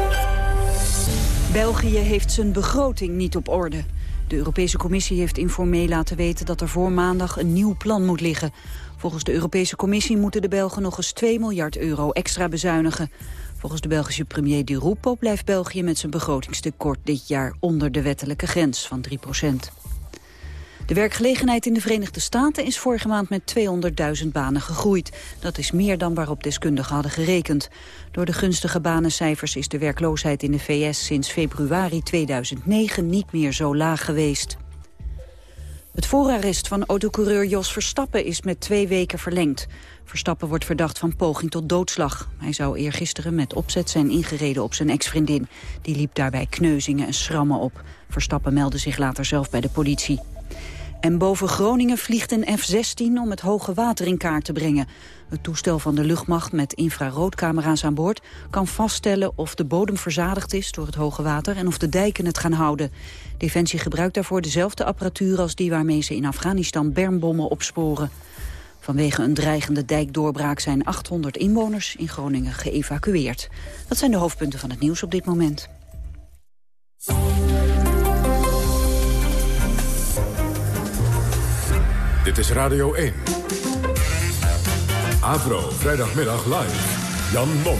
België heeft zijn begroting niet op orde. De Europese Commissie heeft informeel laten weten dat er voor maandag een nieuw plan moet liggen. Volgens de Europese Commissie moeten de Belgen nog eens 2 miljard euro extra bezuinigen. Volgens de Belgische premier Di Rupo blijft België met zijn begrotingstekort dit jaar onder de wettelijke grens van 3 procent. De werkgelegenheid in de Verenigde Staten is vorige maand met 200.000 banen gegroeid. Dat is meer dan waarop deskundigen hadden gerekend. Door de gunstige banencijfers is de werkloosheid in de VS sinds februari 2009 niet meer zo laag geweest. Het voorarrest van autocoureur Jos Verstappen is met twee weken verlengd. Verstappen wordt verdacht van poging tot doodslag. Hij zou eergisteren met opzet zijn ingereden op zijn ex-vriendin. Die liep daarbij kneuzingen en schrammen op. Verstappen meldde zich later zelf bij de politie. En boven Groningen vliegt een F-16 om het hoge water in kaart te brengen. Het toestel van de luchtmacht met infraroodcamera's aan boord... kan vaststellen of de bodem verzadigd is door het hoge water... en of de dijken het gaan houden. Defensie gebruikt daarvoor dezelfde apparatuur als die... waarmee ze in Afghanistan bermbommen opsporen. Vanwege een dreigende dijkdoorbraak zijn 800 inwoners in Groningen geëvacueerd. Dat zijn de hoofdpunten van het nieuws op dit moment. Dit is Radio 1. Avro, vrijdagmiddag live. Jan Mom.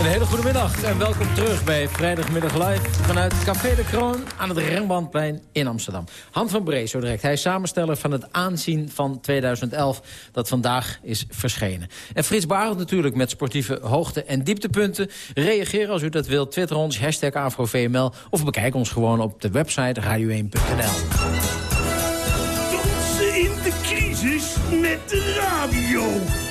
Een hele goede middag en welkom terug bij Vrijdagmiddag Live... vanuit Café de Kroon aan het Rembrandtplein in Amsterdam. Han van Bree, zo direct. Hij is samensteller van het aanzien van 2011... dat vandaag is verschenen. En Frits Barend natuurlijk met sportieve hoogte- en dieptepunten. Reageer als u dat wilt. Twitter ons, hashtag AfroVML... of bekijk ons gewoon op de website radio1.nl. met de radio.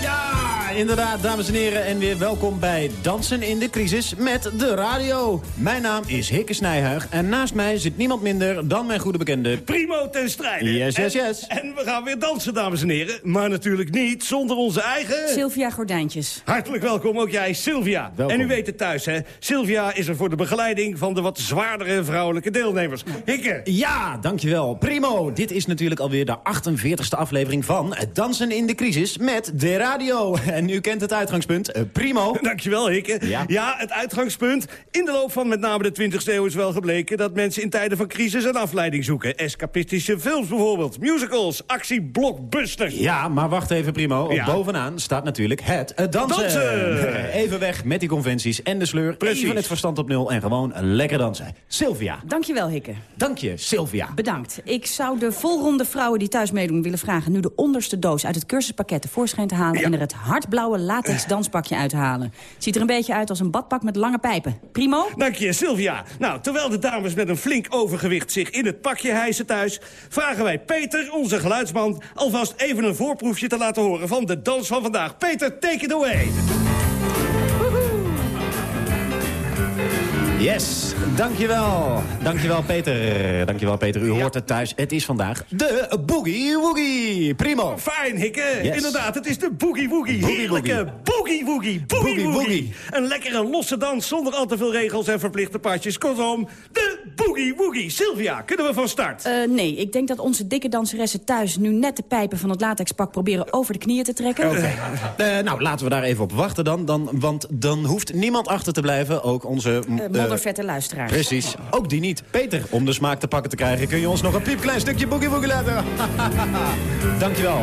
Ja, inderdaad, dames en heren. En weer welkom bij Dansen in de Crisis met de radio. Mijn naam is Hikke Snijhuig. En naast mij zit niemand minder dan mijn goede bekende... Primo ten strijde. Yes, yes, yes. En, en we gaan weer dansen, dames en heren. Maar natuurlijk niet zonder onze eigen... Sylvia Gordijntjes. Hartelijk welkom, ook jij, Sylvia. Welkom. En u weet het thuis, hè. Sylvia is er voor de begeleiding van de wat zwaardere vrouwelijke deelnemers. Hikke. Ja, dankjewel. Primo, dit is natuurlijk alweer de 48e aflevering van Dansen in de Crisis met de radio. En u kent het uitgangspunt. Eh, Primo. [laughs] Dankjewel, Hikke. Ja. het uitgangspunt. In de loop van met name de 20e eeuw is wel gebleken... dat mensen in tijden van crisis een afleiding zoeken. Escapistische films bijvoorbeeld. Musicals, actie, blockbusters. Ja, maar wacht even, Primo. Ja. Bovenaan staat natuurlijk het eh, dansen. Dansen. [laughs] Even weg met die conventies en de sleur. Precies. Even het verstand op nul en gewoon lekker dansen. Sylvia. Dankjewel, Hikke. Dank je, Sylvia. Bedankt. Ik zou de volronde vrouwen die thuis meedoen willen vragen... nu de onderste doos uit het cursuspakket tevoorschijn te halen... en er het hardblauwe latex danspakje uit te halen. Ziet er een beetje uit als een badpak met lange pijpen. Primo? Dank je, Sylvia. Nou, terwijl de dames met een flink overgewicht zich in het pakje hijsen thuis... vragen wij Peter, onze geluidsman, alvast even een voorproefje te laten horen... van de dans van vandaag. Peter, take it away. Yes, dankjewel. Dankjewel, Peter. Dankjewel, Peter. U hoort het thuis. Het is vandaag de Boogie Woogie. Primo. Fijn, Hikke. Yes. Inderdaad, het is de boogie woogie. Boogie Heerlijke boogie woogie. Boogie Boogie woogie. woogie. Een lekkere losse dans zonder al te veel regels en verplichte pasjes. Kortom, de boogie woogie. Sylvia, kunnen we van start? Eh, nee, ik denk dat onze dikke danseressen thuis... nu net de pijpen van het latexpak proberen over de knieën te trekken. Eh, nou, laten we daar even op wachten dan, dan. Want dan hoeft niemand achter te blijven. Ook onze... mm, Eh, moddervette luisteraars. Precies, ook die niet. Peter, om de smaak te pakken te krijgen... kun je ons nog een piepklein stukje boogie woogie laten. [laughs] Dankjewel.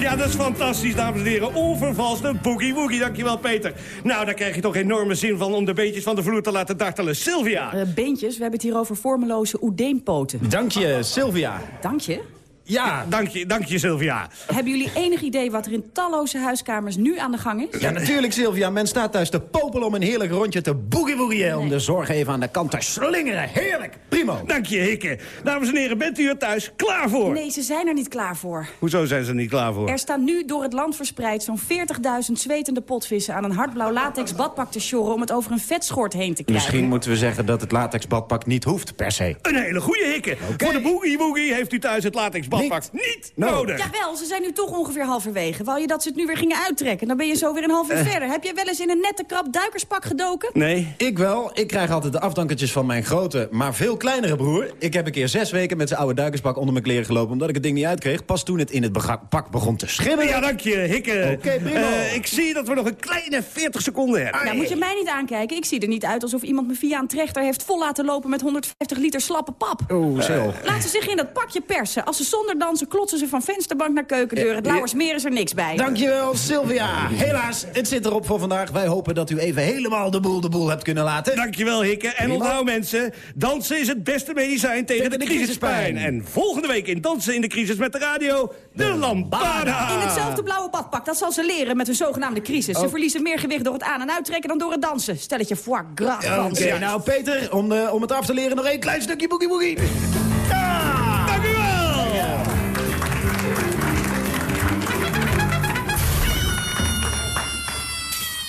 Ja, dat is fantastisch, dames en heren. Onvervalste boogie woogie. Dankjewel, Peter. Nou, daar krijg je toch enorme zin van om de beetjes van de vloer te laten dartelen. Sylvia. Eh, beentjes, we hebben het hier over vormeloze oedeempoten. Dank je, Sylvia. Dank je. Ja. Dank je, dank je, Sylvia. Hebben jullie enig idee wat er in talloze huiskamers nu aan de gang is? Ja, natuurlijk, Sylvia. Men staat thuis te popelen om een heerlijk rondje te boogie-woogieën... om de zorg even aan de kant te slingeren. Heerlijk. Primo. Dank je, Hikke. Dames en heren, bent u er thuis klaar voor? Nee, ze zijn er niet klaar voor. Hoezo zijn ze er niet klaar voor? Er staan nu door het land verspreid zo'n 40.000 zwetende potvissen... aan een hardblauw latex badpak te sjorren om het over een vetschort heen te krijgen. Misschien moeten we zeggen dat het latex badpak niet hoeft, per se. Een hele goede Hikke. Voor de boogie-woogie heeft u thuis het latex badpak niet, nodig. Jawel, ze zijn nu toch ongeveer halverwege. Wou je dat ze het nu weer gingen uittrekken? Dan ben je zo weer een half uur Eh. verder. Heb jij wel eens in een nette krap duikerspak gedoken? Nee. Ik wel. Ik krijg altijd de afdankertjes van mijn grote, maar veel kleinere broer. Ik heb een keer zes weken met zijn oude duikerspak onder mijn kleren gelopen... omdat ik het ding niet uitkreeg. Pas toen het in het pak begon te schimmen. Ja, dank je, Hikke. Oké, prima. Eh, ik zie dat we nog een kleine 40 seconden hebben. Nou, moet je mij niet aankijken. Ik zie er niet uit alsof iemand me via een trechter heeft vol laten lopen... met 150 liter slappe pap. Oeh, zo. Laat ze zich in dat pakje persen. Als ze zonder dansen klotsen ze van vensterbank naar keukendeur. Het Lauwersmeer is er niks bij. Dankjewel, Sylvia. Helaas, het zit erop voor vandaag. Wij hopen dat u even helemaal de boel de boel hebt kunnen laten. Dankjewel, Hikke. En onthoud mensen, dansen is het beste medicijn tegen, de, de crisispijn. En volgende week in Dansen in de Crisis met de radio, de, Lambada. In hetzelfde blauwe badpak, dat zal ze leren met hun zogenaamde crisis. Ze Oh. verliezen meer gewicht door het aan- en uittrekken dan door het dansen. Stelletje foie gras. Oké, dansen. nou Peter, om, de, om het af te leren nog één klein stukje boogie boogie.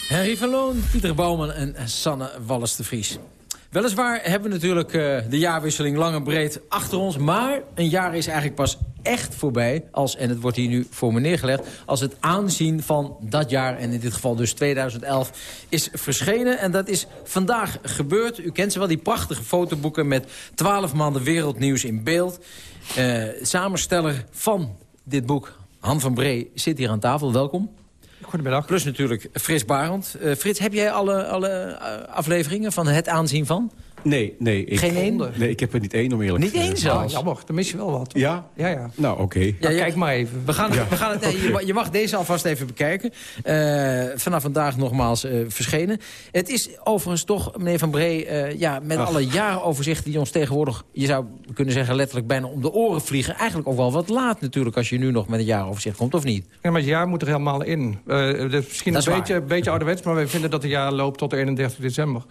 Henry van Loon, Pieter Bouwman en Sanne Wallis de Vries. Weliswaar hebben we natuurlijk eh, de jaarwisseling lang en breed achter ons... maar een jaar is eigenlijk pas echt voorbij als, en het wordt hier nu voor me neergelegd... als het aanzien van dat jaar, en in dit geval dus 2011, is verschenen. En dat is vandaag gebeurd. U kent ze wel, die prachtige fotoboeken met 12 maanden wereldnieuws in beeld. Eh, samensteller van dit boek, Han van Bree, zit hier aan tafel. Welkom. Goedemiddag. Plus natuurlijk Frits Barend. Eh, Frits, heb jij alle, alle eh, afleveringen van Het Aanzien van? Nee, nee. Ik, Geen één? Nee, ik heb er niet één om eerlijk Niet te zijn. één zelfs? Ah, jammer, dan mis je wel wat. Ja? Ja, ja. Nou, oké. Ja, ja. kijk maar even. We gaan, Ja. we gaan het, je, ma- je mag deze alvast even bekijken. Eh, vanaf vandaag nogmaals eh, verschenen. Het is overigens toch, meneer Van Bree... eh, ja, met Ach. alle jarenoverzichten die ons tegenwoordig... je zou kunnen zeggen letterlijk bijna om de oren vliegen... eigenlijk ook wel wat laat natuurlijk als je nu nog met een jaaroverzicht komt, of niet? Ja, maar het jaar moet er helemaal in. Eh dat is misschien Dat is een beetje, beetje ouderwets, maar wij vinden dat het jaar loopt tot 31 december.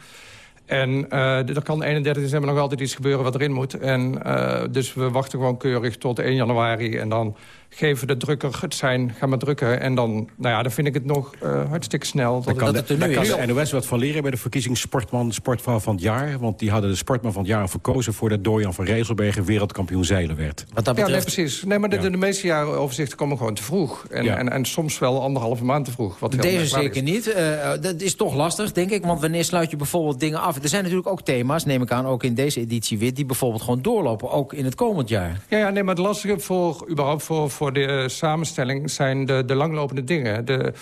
En eh er kan 31 december nog altijd iets gebeuren wat erin moet. En, eh, dus we wachten gewoon keurig tot 1 januari. En dan geven de drukker het zijn, ga maar drukken. En dan, nou ja, dan vind ik het nog eh, hartstikke snel. Daar kan, het de, daar kan de NOS wat van leren bij de verkiezing Sportman, Sportvrouw van het jaar. Want die hadden de Sportman van het jaar verkozen... voordat Dorian van Rijsselbergen wereldkampioen zeilen werd. Wat dat Ja, nee, betreft, precies. Nee, maar de, de, de meeste jaren overzichten komen gewoon te vroeg. En, Ja. en, en soms wel anderhalve maand te vroeg. Wat Deze zeker is. niet. Eh, dat is toch lastig, denk ik. Want wanneer sluit je bijvoorbeeld dingen af? Er zijn natuurlijk ook thema's, neem ik aan, ook in deze editie weer... die bijvoorbeeld gewoon doorlopen, ook in het komend jaar. Ja, ja, nee, maar het lastige voor, überhaupt voor, voor de eh, samenstelling zijn de, de langlopende dingen. De,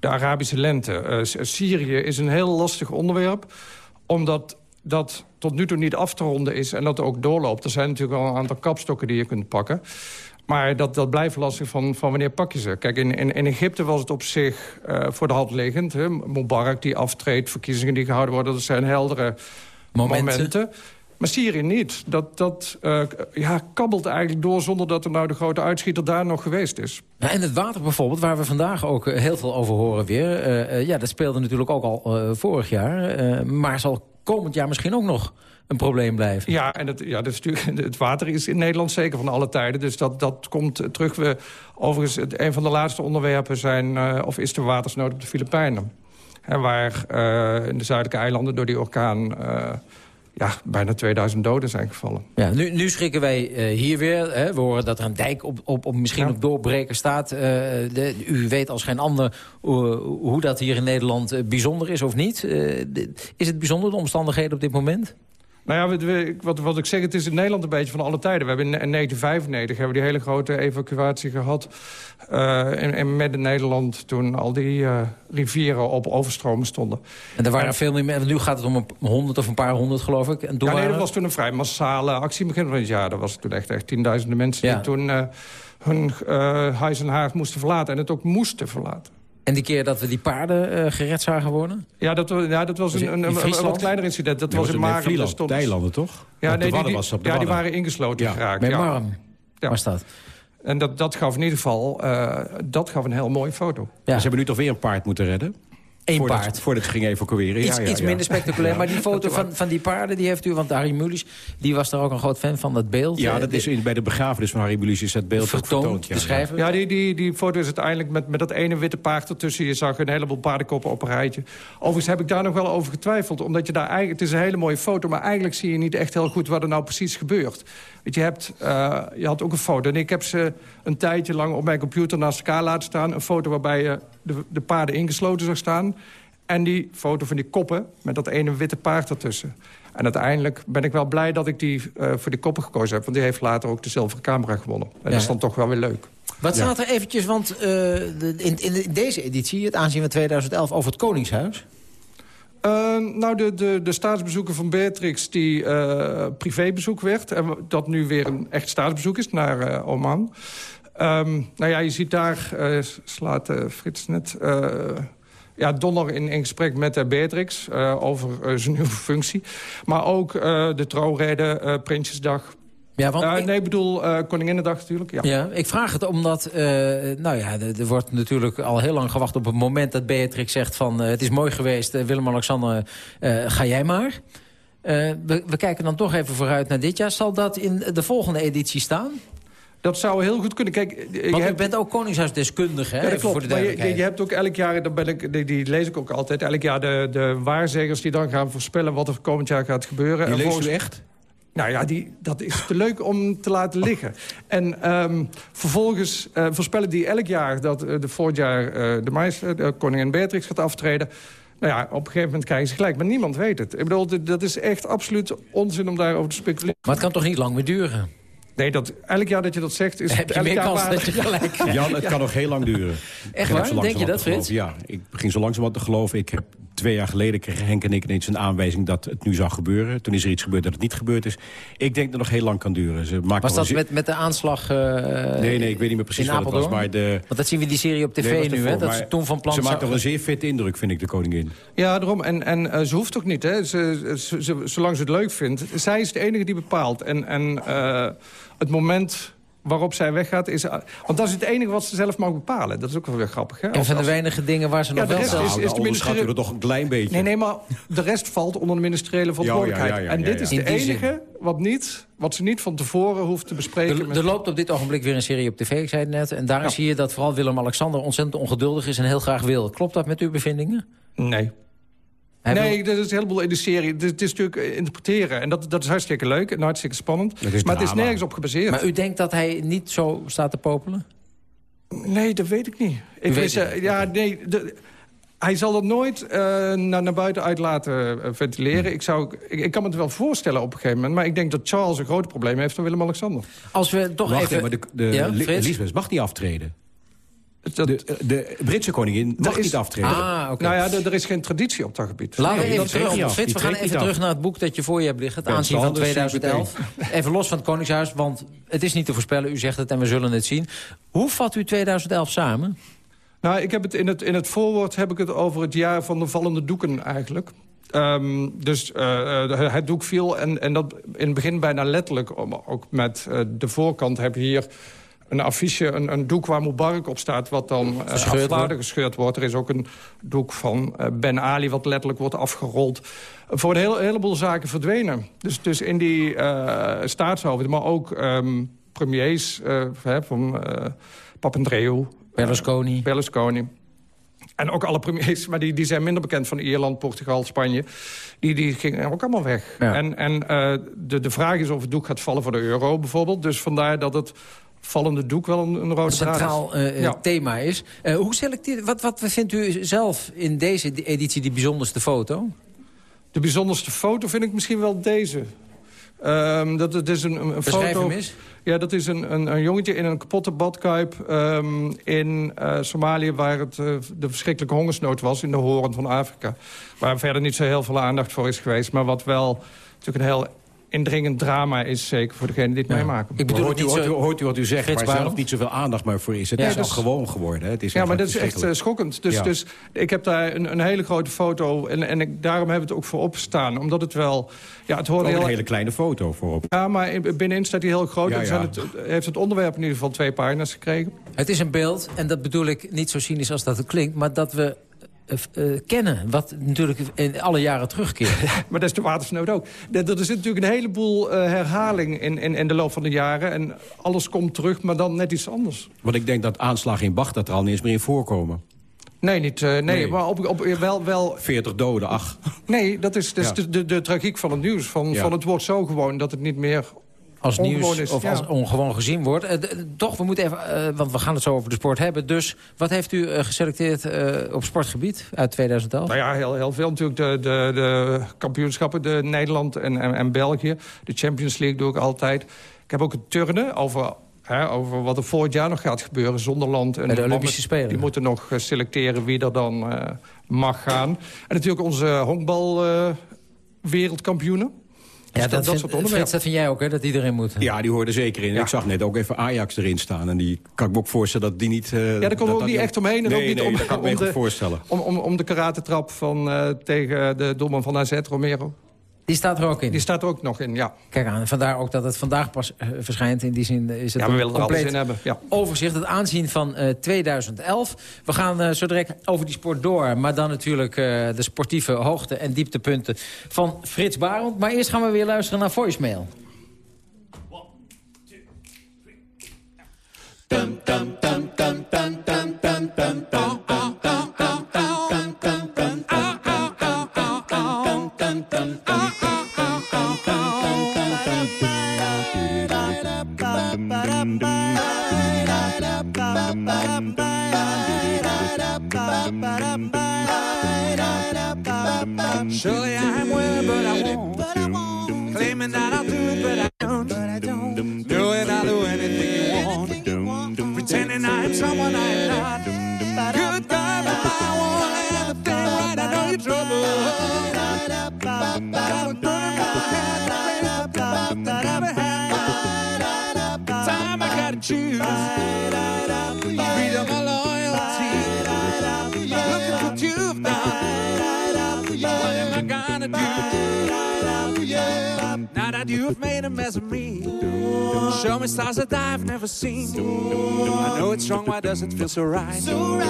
de Arabische lente. Eh, S- Syrië is een heel lastig onderwerp, omdat dat tot nu toe niet af te ronden is en dat ook doorloopt. Er zijn natuurlijk al een aantal kapstokken die je kunt pakken. Maar dat, dat blijft lastig van, van wanneer pak je ze. Kijk, in, in, in Egypte was het op zich eh, voor de hand liggend. Hè. Mubarak die aftreedt, verkiezingen die gehouden worden... dat zijn heldere Momenten. momenten. Maar Syrië niet. Dat, dat eh, ja, kabbelt eigenlijk door zonder dat er nou de grote uitschieter daar nog geweest is. En het water bijvoorbeeld, waar we vandaag ook eh, heel veel over horen weer. eh, ja, dat speelde natuurlijk ook al vorig jaar. maar zal komend jaar misschien ook nog een probleem blijven. Ja, en het, ja, dat is [laughs] het water is in Nederland zeker van alle tijden. Dus dat, dat komt terug. We, overigens, het, een van de laatste onderwerpen zijn, of is de watersnood op de Filipijnen. Hè, waar in de zuidelijke eilanden door die orkaan... eh, ja, bijna 2000 doden zijn gevallen. Ja, nu, nu schrikken wij eh, hier weer. Hè. We horen dat er een dijk op, op, op misschien op doorbreken staat. Eh, de, u weet als geen ander hoe, hoe dat hier in Nederland eh, bijzonder is of niet. Eh, de- is het bijzonder, de omstandigheden op dit moment? Nou ja, wat, wat ik zeg, het is in Nederland een beetje van alle tijden. We hebben in, in 1995 hebben we die hele grote evacuatie gehad. eh, en, en met in Nederland toen al die eh, rivieren op overstromen stonden. En er waren veel meer mensen. Nu gaat het om een honderd of een paar honderd, geloof ik. En toen Ja, nee, dat was toen een vrij massale actie begin van het jaar. Dat was toen echt, echt tienduizenden mensen Ja. die toen eh, hun huis en haard moesten verlaten. En het ook moesten verlaten. En die keer dat we die paarden eh, gered zagen worden? Ja, dat, ja, dat was Was een, een, wat kleiner incident. Dat Nee, was in Maren. Vlieland, Daar stond- de eilanden, toch? Ja, nee, die, Wadden die- was het, op de ja die waren ingesloten Ja. geraakt. Bij ja. Marm Ja. was dat. En dat, dat gaf in ieder geval uh, dat gaf een heel mooie foto. Ja. Ze hebben nu toch weer een paard moeten redden? Eén voordat, paard. Voordat ze ging evacueren. Iets, ja, ja, iets ja. minder spectaculair. Maar die foto van, van die paarden, die heeft u... Want Harry Mulisch, die was daar ook een groot fan van, dat beeld. Ja, Eh, dat is in, bij de begrafenis van Harry Mulisch is dat beeld Vertoond, vertoond. Ja, beschrijven. Ja, die, die, die foto is uiteindelijk met, met dat ene witte paard ertussen. Je zag een heleboel paardenkoppen op een rijtje. Overigens heb ik daar nog wel over getwijfeld. Omdat je daar eigenlijk, het is een hele mooie foto... maar eigenlijk zie je niet echt heel goed wat er nou precies gebeurt. Want je, hebt, eh, je had ook een foto. En ik heb ze een tijdje lang op mijn computer naast elkaar laten staan. Een foto waarbij je de, de paarden ingesloten zag staan. En die foto van die koppen met dat ene witte paard ertussen. En uiteindelijk ben ik wel blij dat ik die uh, voor die koppen gekozen heb. Want die heeft later ook de zilveren camera gewonnen. En Ja. dat is dan toch wel weer leuk. Wat staat er eventjes, want uh, de, in, in deze editie, het aanzien van 2011, over het Koningshuis? Uh, nou, de, de, de staatsbezoeker van Beatrix die uh, privébezoek werd... en dat nu weer een echt staatsbezoek is naar Oman. Um, nou ja, je ziet daar, slaat Frits net... Ja, Donner in, in gesprek met Beatrix uh, over uh, zijn nieuwe [laughs] functie. Maar ook uh, de trouwrede, Prinsjesdag. Ja, want Uh, nee, ik bedoel uh, Koninginnedag natuurlijk. Ja. Ja, ik vraag het omdat, eh, nou ja, er wordt natuurlijk al heel lang gewacht op het moment dat Beatrix zegt van... eh, het is mooi geweest, eh, Willem-Alexander, eh, ga jij maar. Eh, we, we kijken dan toch even vooruit naar dit jaar. Zal dat in de volgende editie staan? Dat zou heel goed kunnen. Kijk, je Want u bent ook Koningshuisdeskundige, hè? Ja, dat even voor klopt. de Maar je, je, je hebt ook elk jaar, dat ben ik, die, die lees ik ook altijd... elk jaar de, de waarzeggers die dan gaan voorspellen... wat er komend jaar gaat gebeuren. Die En leest u echt? Nou ja, die, dat is te leuk om te laten liggen. En ehm, vervolgens eh, voorspellen die elk jaar dat eh, de volgend jaar eh, de, meester, de koningin Beatrix gaat aftreden. Nou ja, op een gegeven moment krijgen ze gelijk. Maar niemand weet het. Ik bedoel, dat is echt absoluut onzin om daarover te speculeren. Maar het kan toch niet lang meer duren? Nee, dat, elk jaar dat je dat zegt... Is Heb het je elk meer jaar kans dat je gelijk Ja. Jan, het kan nog heel lang duren. Echt Ik waar? Denk je dat, te geloven. Frits? Ja, ik begin zo langzamerhand te geloven. Ik heb twee jaar geleden kregen Henk en ik ineens een aanwijzing dat het nu zou gebeuren. Toen is er iets gebeurd dat het niet gebeurd is. Ik denk dat het nog heel lang kan duren. Ze maken Was dat met, met de aanslag eh, Nee, nee, ik weet niet meer precies wat het was. Maar de... Want dat zien we die serie op tv Nee, nu, hè? Dat ze toen van plan Ze maakt toch een zeer fitte indruk, vind ik, de koningin. Ja, daarom. En, en eh, ze hoeft ook niet, hè. Ze, ze, ze- zolang ze het leuk vindt. Zij is de enige die bepaalt. En, en eh, het moment waarop zij weggaat is... Want dat is het enige wat ze zelf mag bepalen. Dat is ook wel weer grappig, hè. Als- van de weinige dingen waar ze Ja, nog wel zelf... is- is de u ministeriële- er toch een klein beetje. Nee, nee, maar de rest valt onder de ministeriële verantwoordelijkheid. ja, ja, en dit is de zin. enige wat, niet, wat ze niet van tevoren hoeft te bespreken. Er, met- er loopt op dit ogenblik weer een serie op tv, ik zei het net. En daarin zie je dat vooral Willem-Alexander ontzettend ongeduldig is... en heel graag wil. Klopt dat met uw bevindingen? Nee. Hij wil- nee, dat is een heleboel in de serie. Het is, het is natuurlijk eh, interpreteren. En dat, dat is hartstikke leuk en hartstikke spannend. Het maar het is nergens op gebaseerd. Maar u denkt dat hij niet zo staat te popelen? Nee, dat weet ik niet. Ik weet wist, eh, ja, nee, de- hij zal het nooit eh, naar, naar buiten uit laten ventileren. Ik, zou, ik, ik kan me het wel voorstellen op een gegeven moment. Maar ik denk dat Charles een groot probleem heeft dan Willem-Alexander. Als we toch Wacht even... maar de, de Ja, Li- Frits? Elisabeth mag niet aftreden. Dat, De, de Britse koningin mag is- niet aftreden. Ah, oké. Nou ja, er, is geen traditie op dat gebied. Laten we even terug, we gaan even terug naar het boek dat je voor je hebt liggen. Het Ben aanzien van Sanders, [laughs] 2011. Even los van het Koningshuis, want het is niet te voorspellen. U zegt het en we zullen het zien. Hoe vat u 2011 samen? Nou, ik heb het in, het in het voorwoord heb ik het over het jaar van de vallende doeken eigenlijk. Ehm, dus eh, eh, het doek viel en, en dat in het begin bijna letterlijk. om- Ook met eh, de voorkant heb je hier een affiche, een, een doek waar Mubarak op staat... wat dan uh, Gescheurd wordt. gescheurd wordt. Er is ook een doek van eh, Ben Ali wat letterlijk wordt afgerold. voor een heel, heleboel zaken verdwenen. Dus, dus in die eh staatshoofden, maar ook ehm, premiers eh, hè, van eh Papandreou... Berlusconi. Berlusconi. En ook alle premiers, maar die, die zijn minder bekend van Ierland, Portugal, Spanje. Die, die gingen ook allemaal weg. Ja. En, en eh, de, de vraag is of het doek gaat vallen voor de euro bijvoorbeeld. Dus vandaar dat het vallende doek wel een, een rode Een centraal eh, Ja. thema is. Eh, hoe selecteert, wat, wat vindt u zelf in deze editie die bijzonderste foto? De bijzonderste foto vind ik misschien wel deze. Ehm, dat, dat is een, een Beschrijf foto... hem eens. Ja, dat is een, een, een jongetje in een kapotte badkuip ehm, in Somalië... waar het, de verschrikkelijke hongersnood was in de horen van Afrika. Waar verder niet zo heel veel aandacht voor is geweest... maar wat wel natuurlijk een heel indringend drama is, zeker voor degene die het meemaken. Ik bedoel, hoort, u, hoort, u, hoort u wat u zegt, Frits waar zelf niet zoveel aandacht maar voor is. Het Ja, is al dus- gewoon geworden. Hè? Het is ja, maar dat is echt eh, schokkend. Dus, Ja. dus ik heb daar een, een hele grote foto... en, en ik, daarom hebben we het ook voor opstaan. Omdat het wel... Ja, het hoort heel... een hele kleine foto voorop. Ja, maar in- binnenin staat hij heel groot. Ja, en ja. Het, heeft het onderwerp in ieder geval twee pagina's gekregen. Het is een beeld, en dat bedoel ik niet zo cynisch als dat het klinkt... maar dat we eh, eh, kennen, wat natuurlijk in alle jaren terugkeert. [laughs] Maar dat is de watersnood ook. Er zit natuurlijk een heleboel eh, herhaling in, in, in de loop van de jaren. En alles komt terug, maar dan net iets anders. Want ik denk dat aanslagen in Bagdad er al niet eens meer in voorkomen. Nee, niet, eh, nee, Nee. maar op, op, wel, wel... 40 doden, ach. Nee, dat is, dat is Ja. de, de, de tragiek van het nieuws. Van, Ja. van het wordt zo gewoon dat het niet meer als nieuws is. of Ja. als ongewoon gezien wordt. Eh, toch, we moeten even, eh, want we gaan het zo over de sport hebben. Dus wat heeft u eh, geselecteerd op sportgebied uit 2011? Nou ja, heel, heel veel natuurlijk. De, de, de kampioenschappen, de Nederland en, en, en België. De Champions League doe ik altijd. Ik heb ook het turnen over, hè, over wat er volgend jaar nog gaat gebeuren. zonder land en Bij de Olympische Spelen. Die moeten nog selecteren wie er dan mag gaan. En natuurlijk onze honkbal wereldkampioenen. Ja, dat, dat vind, soort onderwerpen. Frits, dat vind jij ook, hè, dat iedereen moet. Ja, die hoorden zeker in. Ik zag net ook even Ajax erin staan. En die kan ik me ook voorstellen dat die niet... eh, Ja, daar kon dat ook dat niet echt omheen. En nee, ook niet nee, om, dat kan ik me om goed de, voorstellen. Om, om, om de karatentrap van, eh, tegen de doelman van AZ, Romero. Die staat er ook in? Die staat er ook nog in, ja. Kijk aan, vandaar ook dat het vandaag pas eh, verschijnt. In die zin eh, is het Ja, we een willen er alles compleet in hebben, ja. overzicht. Het aanzien van eh, 2011. We gaan eh, zo direct over die sport door. Maar dan natuurlijk eh, de sportieve hoogte- en dieptepunten van Frits Barend. Maar eerst gaan we weer luisteren naar voicemail. Surely I'm well, but I won't. Claiming that I'll do it, but I show me stars that I've never seen. I know it's wrong, why does it feel so right? You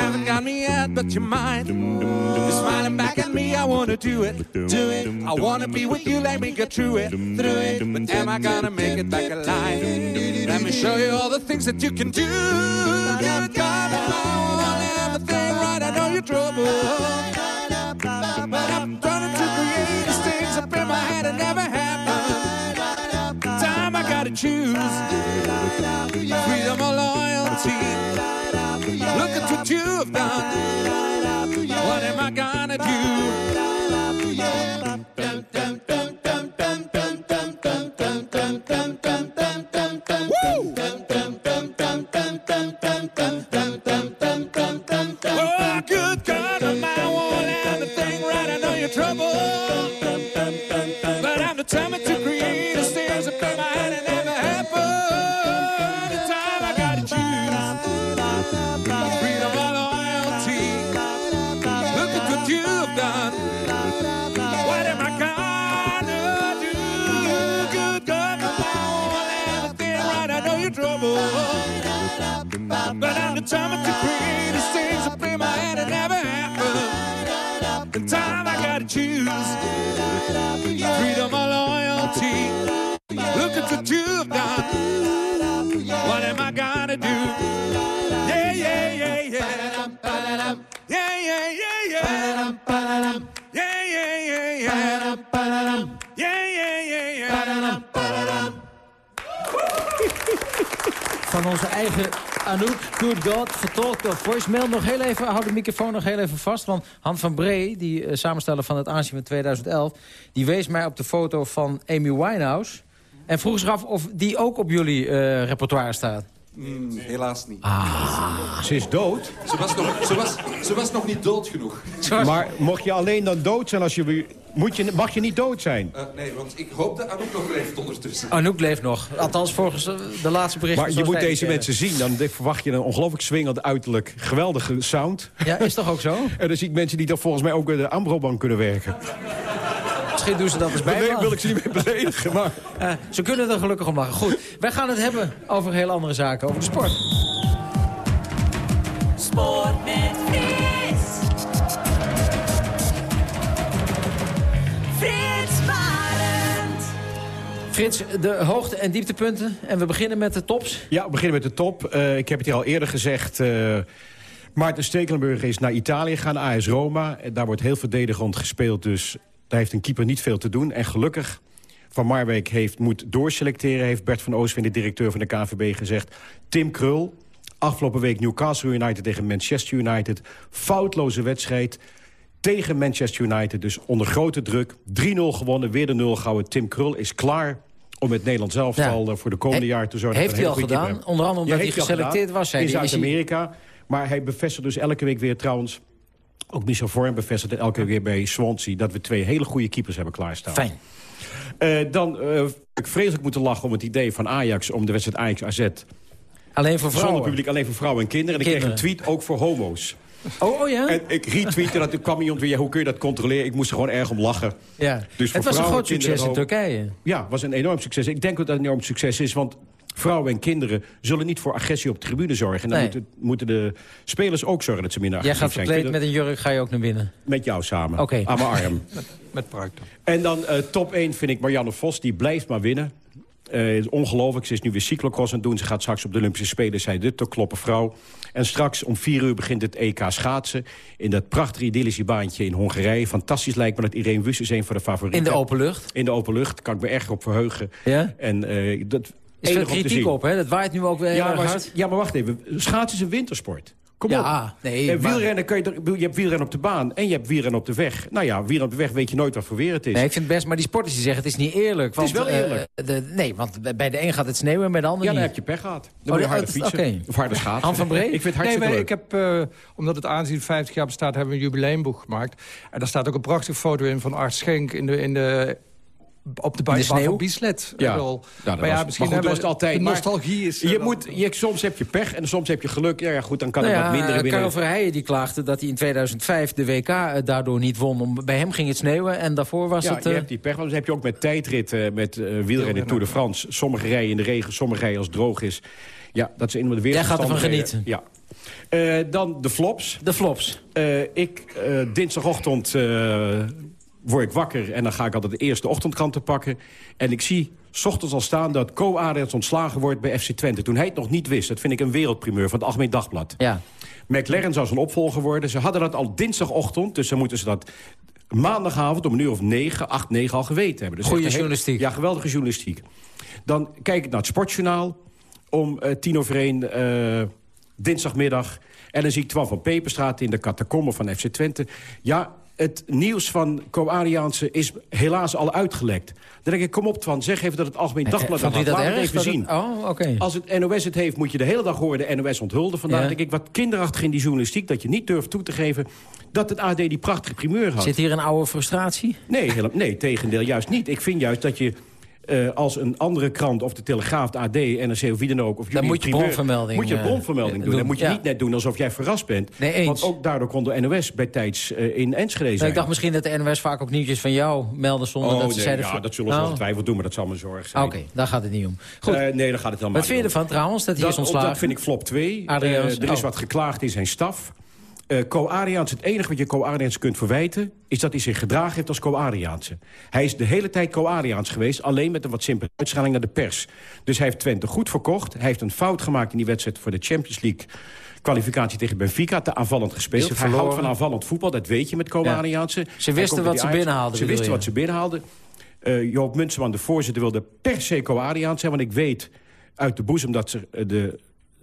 haven't got me yet, but you might. You're smiling back at me, I wanna do it. Do it. I wanna be with you, let me get through it. Through it. But am I gonna make it back alive? Let me show you all the things that you can do. Good God, if I want everything right, I know you're trouble. I gotta choose freedom or loyalty. Look at what you've done. What am I gonna do? Voicemail. Nog heel even, hou de microfoon nog heel even vast. Want Han van Bree, die eh, samensteller van het aanzien van 2011... die wees mij op de foto van Amy Winehouse... en vroeg zich af of die ook op jullie eh, repertoire staat. Mm, helaas niet. Ze is dood? Ze was, nog, ze, was, ze was nog niet dood genoeg. Maar mocht je alleen dan dood zijn als je... Moet je, mag je niet dood zijn? Eh, nee, want ik hoop dat Anouk nog leeft ondertussen. Anouk leeft nog. Althans, volgens eh, de laatste berichten. Maar je moet deze mensen zien. Dan verwacht je een ongelooflijk swingend uiterlijk. Geweldige sound. Ja, is toch ook zo? [laughs] En dan zie ik mensen die dan volgens mij ook bij de Ambrobank kunnen werken. Misschien doen ze dat eens bij Nee, wil ik ze niet meer beledigen, maar... [laughs] Eh, ze kunnen er gelukkig om lachen. Goed, wij gaan het hebben over heel andere zaken. Over de sport. Sport Frits, de hoogte- en dieptepunten. En we beginnen met de tops. Ja, we beginnen met de top. Eh, ik heb het hier al eerder gezegd. eh Maarten Stekelenburg is naar Italië gaan, AS Roma. En Daar wordt heel verdedigend gespeeld, dus daar heeft een keeper niet veel te doen. En gelukkig, Van Marwijk heeft, moet doorselecteren... heeft Bert van Oostveen, de directeur van de KNVB, gezegd. Tim Krul, afgelopen week Newcastle United tegen Manchester United. Foutloze wedstrijd tegen Manchester United. Dus onder grote druk. 3-0 gewonnen, weer de 0 gehouden. Tim Krul is klaar om het Nederlands elftal eh, voor de komende He- jaar te zorgen. heeft hij al gedaan? Onder andere omdat hij geselecteerd gedaan was, In hij. Hij- Zuid-Amerika. Maar hij bevestigt dus elke week weer trouwens... Ook Michel Vorm bevestigt elke keer weer bij Swansea... dat we twee hele goede keepers hebben klaarstaan. Fijn. Eh, dan eh, heb ik vreselijk moeten lachen om het idee van Ajax... om de wedstrijd Ajax-AZ... Alleen voor vrouwen. Zonder publiek, alleen voor vrouwen en kinderen. En ik kreeg een tweet ook voor homo's. Oh, oh ja? En ik retweette dat, toen kwam iemand weer... ja, hoe kun je dat controleren? Ik moest er gewoon erg om lachen. Ja. Dus voor het was een groot succes in Turkije. Ja, het was een enorm succes. Ik denk dat dat een enorm succes is, want vrouwen en kinderen... zullen niet voor agressie op de tribune zorgen. En dan Nee. moeten, moeten de spelers ook zorgen dat ze minder Jij agressief gaat zijn. verkleed Ik met vind een jurk, ga je ook naar binnen. Met jou samen, Oké. aan mijn arm. [laughs] Met pruik dan. En dan eh, top 1 vind ik Marianne Vos, die blijft maar winnen. Het is ongelooflijk, ze is nu weer cyclocross aan het doen. Ze gaat straks op de Olympische Spelen, zij de te kloppen vrouw. En straks om vier uur begint het EK schaatsen... in dat prachtige idyllische baantje in Hongarije. Fantastisch lijkt me dat Irene Wüst is een van de favorieten. In de open lucht? In de open lucht, kan ik me erg op verheugen. Ja? En eh, dat... Is te kritiek op, hè? Dat waait nu ook weer heel Ja erg hard. ja, maar wacht even. Schaatsen is een wintersport. Kom Ja, op. nee, En maar- wielrennen kan je, toch- je hebt wielrennen op de baan en je hebt wielrennen op de weg. Nou ja, wielrennen op de weg weet je nooit wat voor weer het is. Nee, ik vind het best, maar die sporters die zeggen het is niet eerlijk. Het is want, wel eh, eerlijk. de, nee, want bij de een gaat het sneeuwen en bij de ander ja, dan niet. heb je pech gehad. Dan Oh, moet je harder fietsen. Of harder schaatsen. Han van Bree? Ik vind het Nee, hartstikke maar leuk. ik heb, eh, omdat het aanzien 50 jaar bestaat, hebben we een jubileumboek gemaakt. En daar staat ook een prachtige foto in van Art Schenk in de, in de, op de de baan sneeuw? van Bieslet. Ja, Ja, dat maar ja, was, misschien maar goed, hebben was het altijd. de nostalgie is... Je eh, moet, je, soms heb je pech en soms heb je geluk. Ja, ja goed, dan kan Nou er ja, wat minder winnen. Karel Verheijen die klaagde dat hij in 2005 de WK eh, daardoor niet won. Om, bij hem ging het sneeuwen en daarvoor was ja, het... je eh, hebt die pech. Want dan heb je ook met tijdritten, met wielrennen in Tour de France. Sommige rijden in de regen, sommige rijden als het droog is. Ja, dat is een van de Jij gaat ervan weersomstandigheden. Ja. Dan de flops. De flops. Ik, dinsdagochtend word ik wakker en dan ga ik altijd de eerste ochtendkranten pakken. En ik zie s ochtends al staan dat Co Adriaans ontslagen wordt bij FC Twente. Toen hij het nog niet wist. Dat vind ik een wereldprimeur van het Algemeen Dagblad. Ja. McLaren zou zijn opvolger worden. Ze hadden dat al dinsdagochtend, dus dan moeten ze dat maandagavond om een uur of negen, acht, negen al geweten hebben. Dus hele- journalistiek. Ja, geweldige journalistiek. Dan kijk ik naar het Sportjournaal om eh, tien over één eh, dinsdagmiddag. En dan zie ik Twan van Peperstraat in de catacomben van FC Twente. Ja, het nieuws van Co-Ariaanse is helaas al uitgelekt. Dan denk ik, kom op Twan, zeg even dat het Algemeen Dagblad Vond dat hij had. dat Laat het even Dat het- zien. Oh. Als het NOS het heeft, moet je de hele dag horen de NOS onthulden. Vandaar Ja. denk ik wat kinderachtig in die journalistiek... dat je niet durft toe te geven dat het AD die prachtige primeur had. Zit hier een oude frustratie? Nee, nee, tegendeel, juist niet. Ik vind juist dat je eh, als een andere krant... of de Telegraaf, de AD, NRC of wie dan ook... Of jullie moet je primeur- bronvermelding, Moet je eh, bronvermelding doen. doen, Dan moet je ja. niet net doen alsof jij verrast bent. Nee. Want ook daardoor kon de NOS bij tijds eh, in Enschede Nou, zijn. ik dacht misschien dat de NOS vaak ook nieuwtjes van jou melden zonder oh, dat ze nee, zeiden... ja, dat zullen ze Nou, ongetwijfeld doen, maar dat zal mijn zorg zijn. Oké, daar gaat het niet om. Goed. Eh, nee, daar gaat het helemaal Wat vind je ervan trouwens, dat hij is ontslagen? dat vind ik flop 2. Adriaans, er is oh. wat geklaagd in zijn staf. Eh Co-Ariaans, het enige wat je Co-Ariaans kunt verwijten... is dat hij zich gedragen heeft als Co-Ariaanse. Hij is de hele tijd Co-Ariaans geweest... alleen met een wat simpele uitschaling naar de pers. Dus hij heeft Twente goed verkocht. Hij heeft een fout gemaakt in die wedstrijd voor de Champions League... kwalificatie tegen Benfica, te aanvallend gespeeld. Hij het houdt verloren? van aanvallend voetbal, dat weet je met Co-Ariaanse. Ze wisten wat ze binnenhaalden, Ze wisten je? wat ze binnenhaalden. Eh, Joop Munsterman, de voorzitter, wilde per se Co-Ariaans zijn... want ik weet uit de boezem dat ze eh, de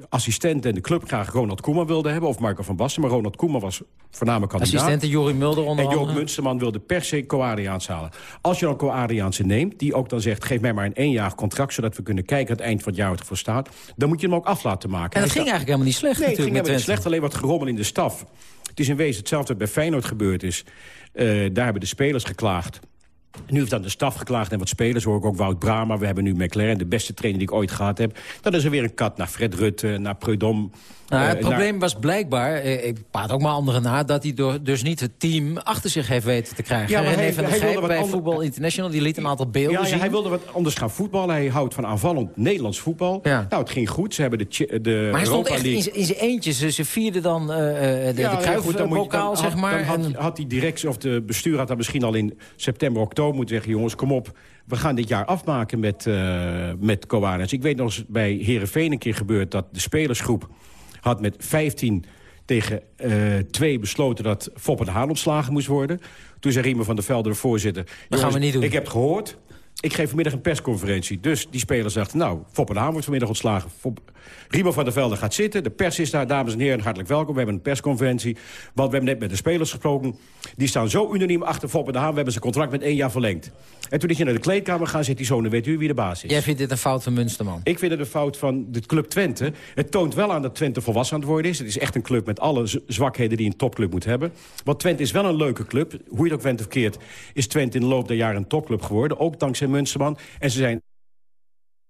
assistent en de club graag Ronald Koeman wilden hebben... of Marco van Basten, maar Ronald Koeman was voornamelijk kandidaat. Assistenten Jorie Mulder onder En Joop. Munsterman wilde per se Co-Adriaans halen. Als je dan Co-Adriaanse neemt, die ook dan zegt... geef mij maar een éénjarig contract, zodat we kunnen kijken... aan het eind van het jaar wat ervoor staat... dan moet je hem ook af laten maken. En dat Hij ging eigenlijk helemaal niet slecht Nee, het ging helemaal niet slecht. Alleen wat gerommel in de staf. Het is in wezen hetzelfde wat bij Feyenoord gebeurd is. Eh, daar hebben de spelers geklaagd. Nu heeft dan de staf geklaagd en wat spelers. Hoor ik ook Wout Brama. We hebben nu McLaren, de beste trainer die ik ooit gehad heb. Dan is er weer een kat naar Fred Rutte, naar Prudhomme. Nou, eh, het probleem was blijkbaar, eh, ik praat ook maar anderen na... dat hij door, dus niet het team achter zich heeft weten te krijgen. Ja, maar hij- van hij wilde bij ander- Voetbal International... die liet een aantal beelden Ja, ja, zien. hij wilde wat anders gaan voetballen. Hij houdt van aanvallend Nederlands voetbal. Nou, het ging goed. Ze hebben de, de maar hij stond Europa echt in League... zijn- in zijn eentje. Ze, ze vierden dan eh, eh, de, Ja, de kruifbokaal, zeg had- maar. Dan had, en- had die directie of de bestuur had dan misschien al in september, oktober moeten zeggen... jongens, kom op, we gaan dit jaar afmaken met, eh met. Ik weet nog eens bij Herenveen een keer gebeurd... dat de spelersgroep had met 15 tegen eh 2 besloten... dat Foppe de Haan ontslagen moest worden. Toen zei Riemer van der Velde, de voorzitter... gaan "Jongens, we niet doen." Ik heb het gehoord. Ik geef vanmiddag een persconferentie. Dus die spelers dachten, nou, Foppe de Haan wordt vanmiddag ontslagen. Fop... Van der Velde gaat zitten. De pers is daar, dames en heren, hartelijk welkom. We hebben een persconferentie. Want we hebben net met de spelers gesproken. Die staan zo unaniem achter Foppe de Haan. We hebben zijn contract met één jaar verlengd. En toen is hij naar de kleedkamer gaan, zegt die zoon, dan weet u wie de baas is. Jij vindt dit een fout van Munsterman? Ik vind het een fout van de club Twente. Het toont wel aan dat Twente volwassen aan het worden is. Het is echt een club met alle zwakheden die een topclub moet hebben. Want Twente is wel een leuke club. Hoe je het ook keert, is Twente in de loop der jaren een topclub geworden. Ook dankzij Munsterman. En ze zijn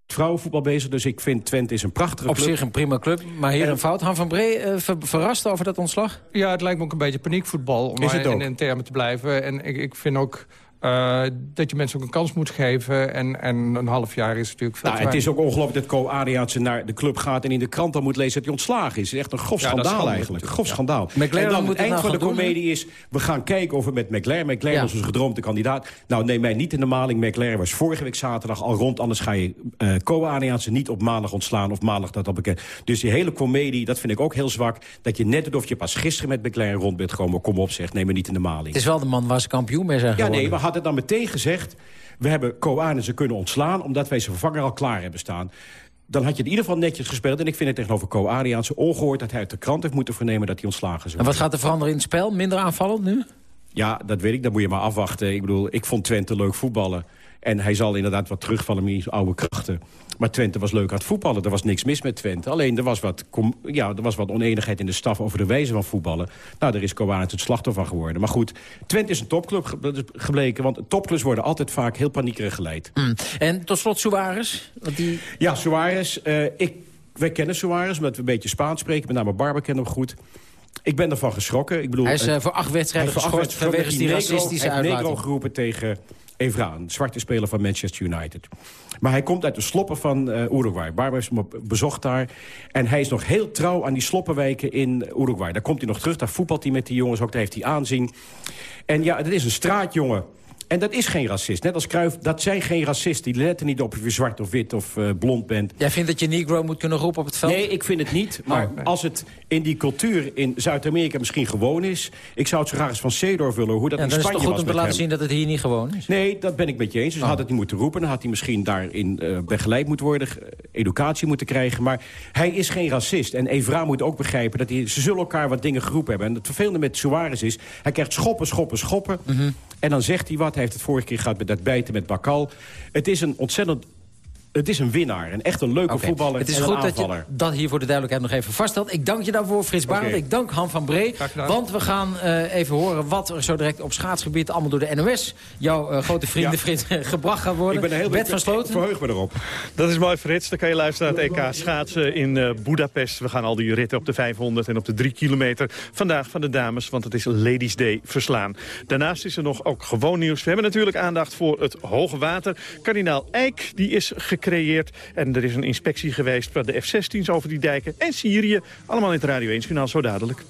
vrouwenvoetbal bezig. Dus ik vind Twente is een prachtige Op club. zich een prima club. Maar hier En- een fout. Han van Bree eh, ver- verrast over dat ontslag? Ja, het lijkt me ook een beetje paniekvoetbal, om Is maar het ook? in, in termen te blijven. En ik, ik vind ook eh, dat je mensen ook een kans moet geven. En, en een half jaar is natuurlijk veel Nou, het is ook ongelooflijk dat Co Adriaanse naar de club gaat... en in de krant dan moet lezen dat hij ontslagen is. Het is echt een grof Ja, schandaal eigenlijk. Een grof ja. schandaal. McLaren en dan moet het eind nou van de doen, comedie is... we gaan kijken of we met McLaren... McLaren Ja. was onze gedroomde kandidaat. Nou, neem mij niet in de maling. McLaren was vorige week zaterdag al rond. Anders ga je eh Co Adriaanse niet op maandag ontslaan... of maandag dat al bekend. Dus die hele comedie, dat vind ik ook heel zwak. Dat je net of je pas gisteren met McLaren rond bent gekomen. Kom op, zeg, neem me niet in de maling. Het is wel de man waar ze kampioen mee zijn Ja, geworden. nee, we hadden dan meteen gezegd... we hebben Koanissen kunnen ontslaan... omdat wij zijn vervanger al klaar hebben staan. Dan had je het in ieder geval netjes gespeeld. En ik vind het tegenover Co Adriaanse ongehoord... dat hij uit de krant heeft moeten vernemen dat hij ontslagen zou En wat gaat er veranderen in het spel? Minder aanvallend nu? Ja, dat weet ik. Dat moet je maar afwachten. Ik bedoel, ik vond Twente leuk voetballen. En hij zal inderdaad wat terugvallen met zijn oude krachten. Maar Twente was leuk aan het voetballen. Er was niks mis met Twente. Alleen er was wat, ja, er was wat oneenigheid in de staf over de wijze van voetballen. Nou, daar is Kowanis het slachtoffer van geworden. Maar goed, Twente is een topclub gebleken. Want topclubs worden altijd vaak heel paniekerig geleid. Mm. En tot slot Suarez. Want die... Ja, Suarez. eh, ik, wij kennen Suarez, omdat we een beetje Spaans spreken. Met name Barber kennen hem goed. Ik ben ervan geschrokken. Ik bedoel, Hij is eh, voor acht wedstrijden geschorst vanwege die racistische hij heeft negro uitlating. geroepen tegen Evra, een zwarte speler van Manchester United. Maar hij komt uit de sloppen van eh, Uruguay. Barber heeft hem bezocht daar. En hij is nog heel trouw aan die sloppenwijken in Uruguay. Daar komt hij nog terug, daar voetbalt hij met die jongens ook. Daar heeft hij aanzien. En ja, het is een straatjongen. En dat is geen racist. Net als Cruijff, dat zijn geen racisten. Die letten niet op of je zwart of wit of eh, blond bent. Jij vindt dat je negro moet kunnen roepen op het veld? Nee, ik vind het niet. Maar als het in die cultuur in Zuid-Amerika misschien gewoon is... ik zou het zo graag eens van Seedorf willen, hoe dat Ja, in dan is het Spanje toch goed was om te laten hem. zien dat het hier niet gewoon is. Nee, dat ben ik met je eens. Dus Oh. had het niet moeten roepen. Dan had hij misschien daarin eh, begeleid moeten worden. Educatie moeten krijgen. Maar hij is geen racist. En Evra moet ook begrijpen dat hij, ze zullen elkaar wat dingen geroepen hebben. En het vervelende met Suarez is... hij krijgt schoppen, schoppen, schoppen. Mhm. En dan zegt hij wat. Hij heeft het vorige keer gehad met dat bijten met Bakal. Het is een ontzettend... Het is een winnaar. Een echt een leuke voetballer Het is en goed dat je aanvaller. dat hier voor de duidelijkheid nog even vaststelt. Ik dank je daarvoor, Frits Barend. Ik dank Han van Bree. Want we gaan eh, even horen wat er zo direct op schaatsgebied... allemaal door de NOS, jouw eh, grote vrienden, Ja. Frits, gebracht gaat worden. Ik ben er heel Bert van Sloten. verheug me erop. Dat is mooi, Frits. Dan kan je luisteren naar het EK schaatsen in eh Budapest. We gaan al die ritten op de 500 en op de 3 kilometer. Vandaag van de dames, want het is Ladies Day verslaan. Daarnaast is er nog ook gewoon nieuws. We hebben natuurlijk aandacht voor het hoge water. Kardinaal Eijk die is gecreëerd. En er is een inspectie geweest bij de F-16's over die dijken. En Syrië. Allemaal in het Radio 1 journaal zo dadelijk.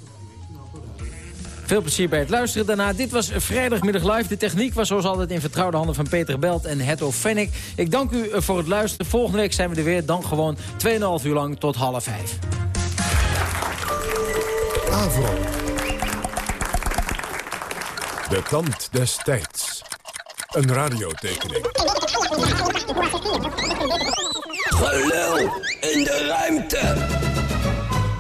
Veel plezier bij het luisteren. Daarna, dit was vrijdagmiddag live. De techniek was zoals altijd in vertrouwde handen van Peter Belt en Hetto Fennick. Ik dank u eh, voor het luisteren. Volgende week zijn we er weer. Dan gewoon 2,5 uur lang tot half 5. Avro. De tand des tijds. Een radiotekening. Gelul in de ruimte.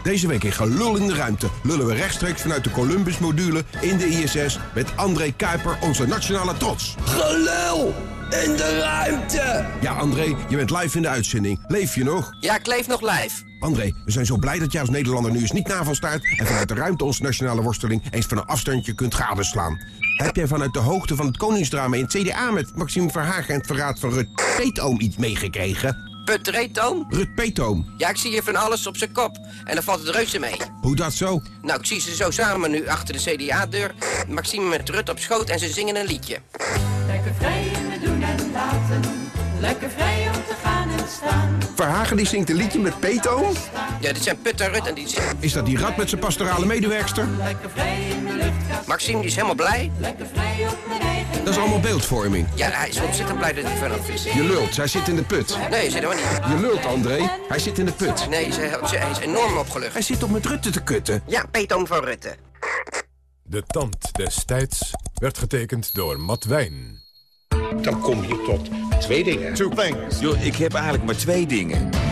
Deze week in Gelul in de Ruimte lullen we rechtstreeks vanuit de Columbus-module in de ISS... met André Kuiper, onze nationale trots. Gelul in de ruimte! Ja, André, je bent live in de uitzending. Leef je nog? Ja, ik leef nog live. André, we zijn zo blij dat jij als Nederlander nu eens niet navelstaart... en vanuit de ruimte onze nationale worsteling eens van een afstandje kunt gadeslaan. Heb jij vanuit de hoogte van het koningsdrama in het CDA... met Maxime Verhagen en het verraad van Rut Peetoom iets meegekregen? Putreetoom? Rut Peetoom. Ja, ik zie hier van alles op zijn kop. En dan valt het reuze mee. Hoe dat zo? Nou, ik zie ze zo samen nu achter de CDA-deur. Maxime met Rut op schoot en ze zingen een liedje. Lekker vrij en laten. Lekker vrij om te gaan en staan. Verhagen die zingt een liedje met Peetoom? Ja, dit zijn Put en Rut en die. Is dat die rat met zijn pastorale medewerkster? Lekker vrij in de lucht. Maxime, die is helemaal blij. Lekker vrij op mijn eigen. Dat is allemaal beeldvorming. Ja, hij is ontzettend blij dat hij vanaf is. Je lult, hij zit in de put. Nee, zit er niet. Je lult, André. Hij zit in de put. Nee, ze, ze- hij is enorm opgelucht. Hij zit op met Rutte te kutten. Ja, Peetoom van Rutte. De tand des tijds werd getekend door Matt Wijn. Dan kom je tot twee dingen. Two things. Yo, ik heb eigenlijk maar twee dingen.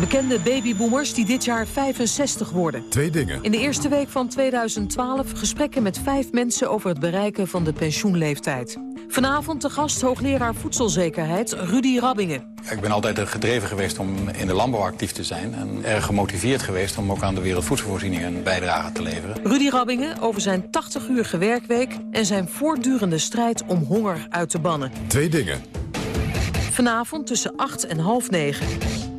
Bekende babyboomers die dit jaar 65 worden. Twee dingen. In de eerste week van 2012 gesprekken met vijf mensen over het bereiken van de pensioenleeftijd. Vanavond de gast hoogleraar voedselzekerheid Rudy Rabbingen. Ik ben altijd gedreven geweest om in de landbouw actief te zijn. En erg gemotiveerd geweest om ook aan de wereldvoedselvoorziening een bijdrage te leveren. Rudy Rabbingen over zijn 80-uurige werkweek en zijn voortdurende strijd om honger uit te bannen. Twee dingen. Vanavond tussen 8 en half 9.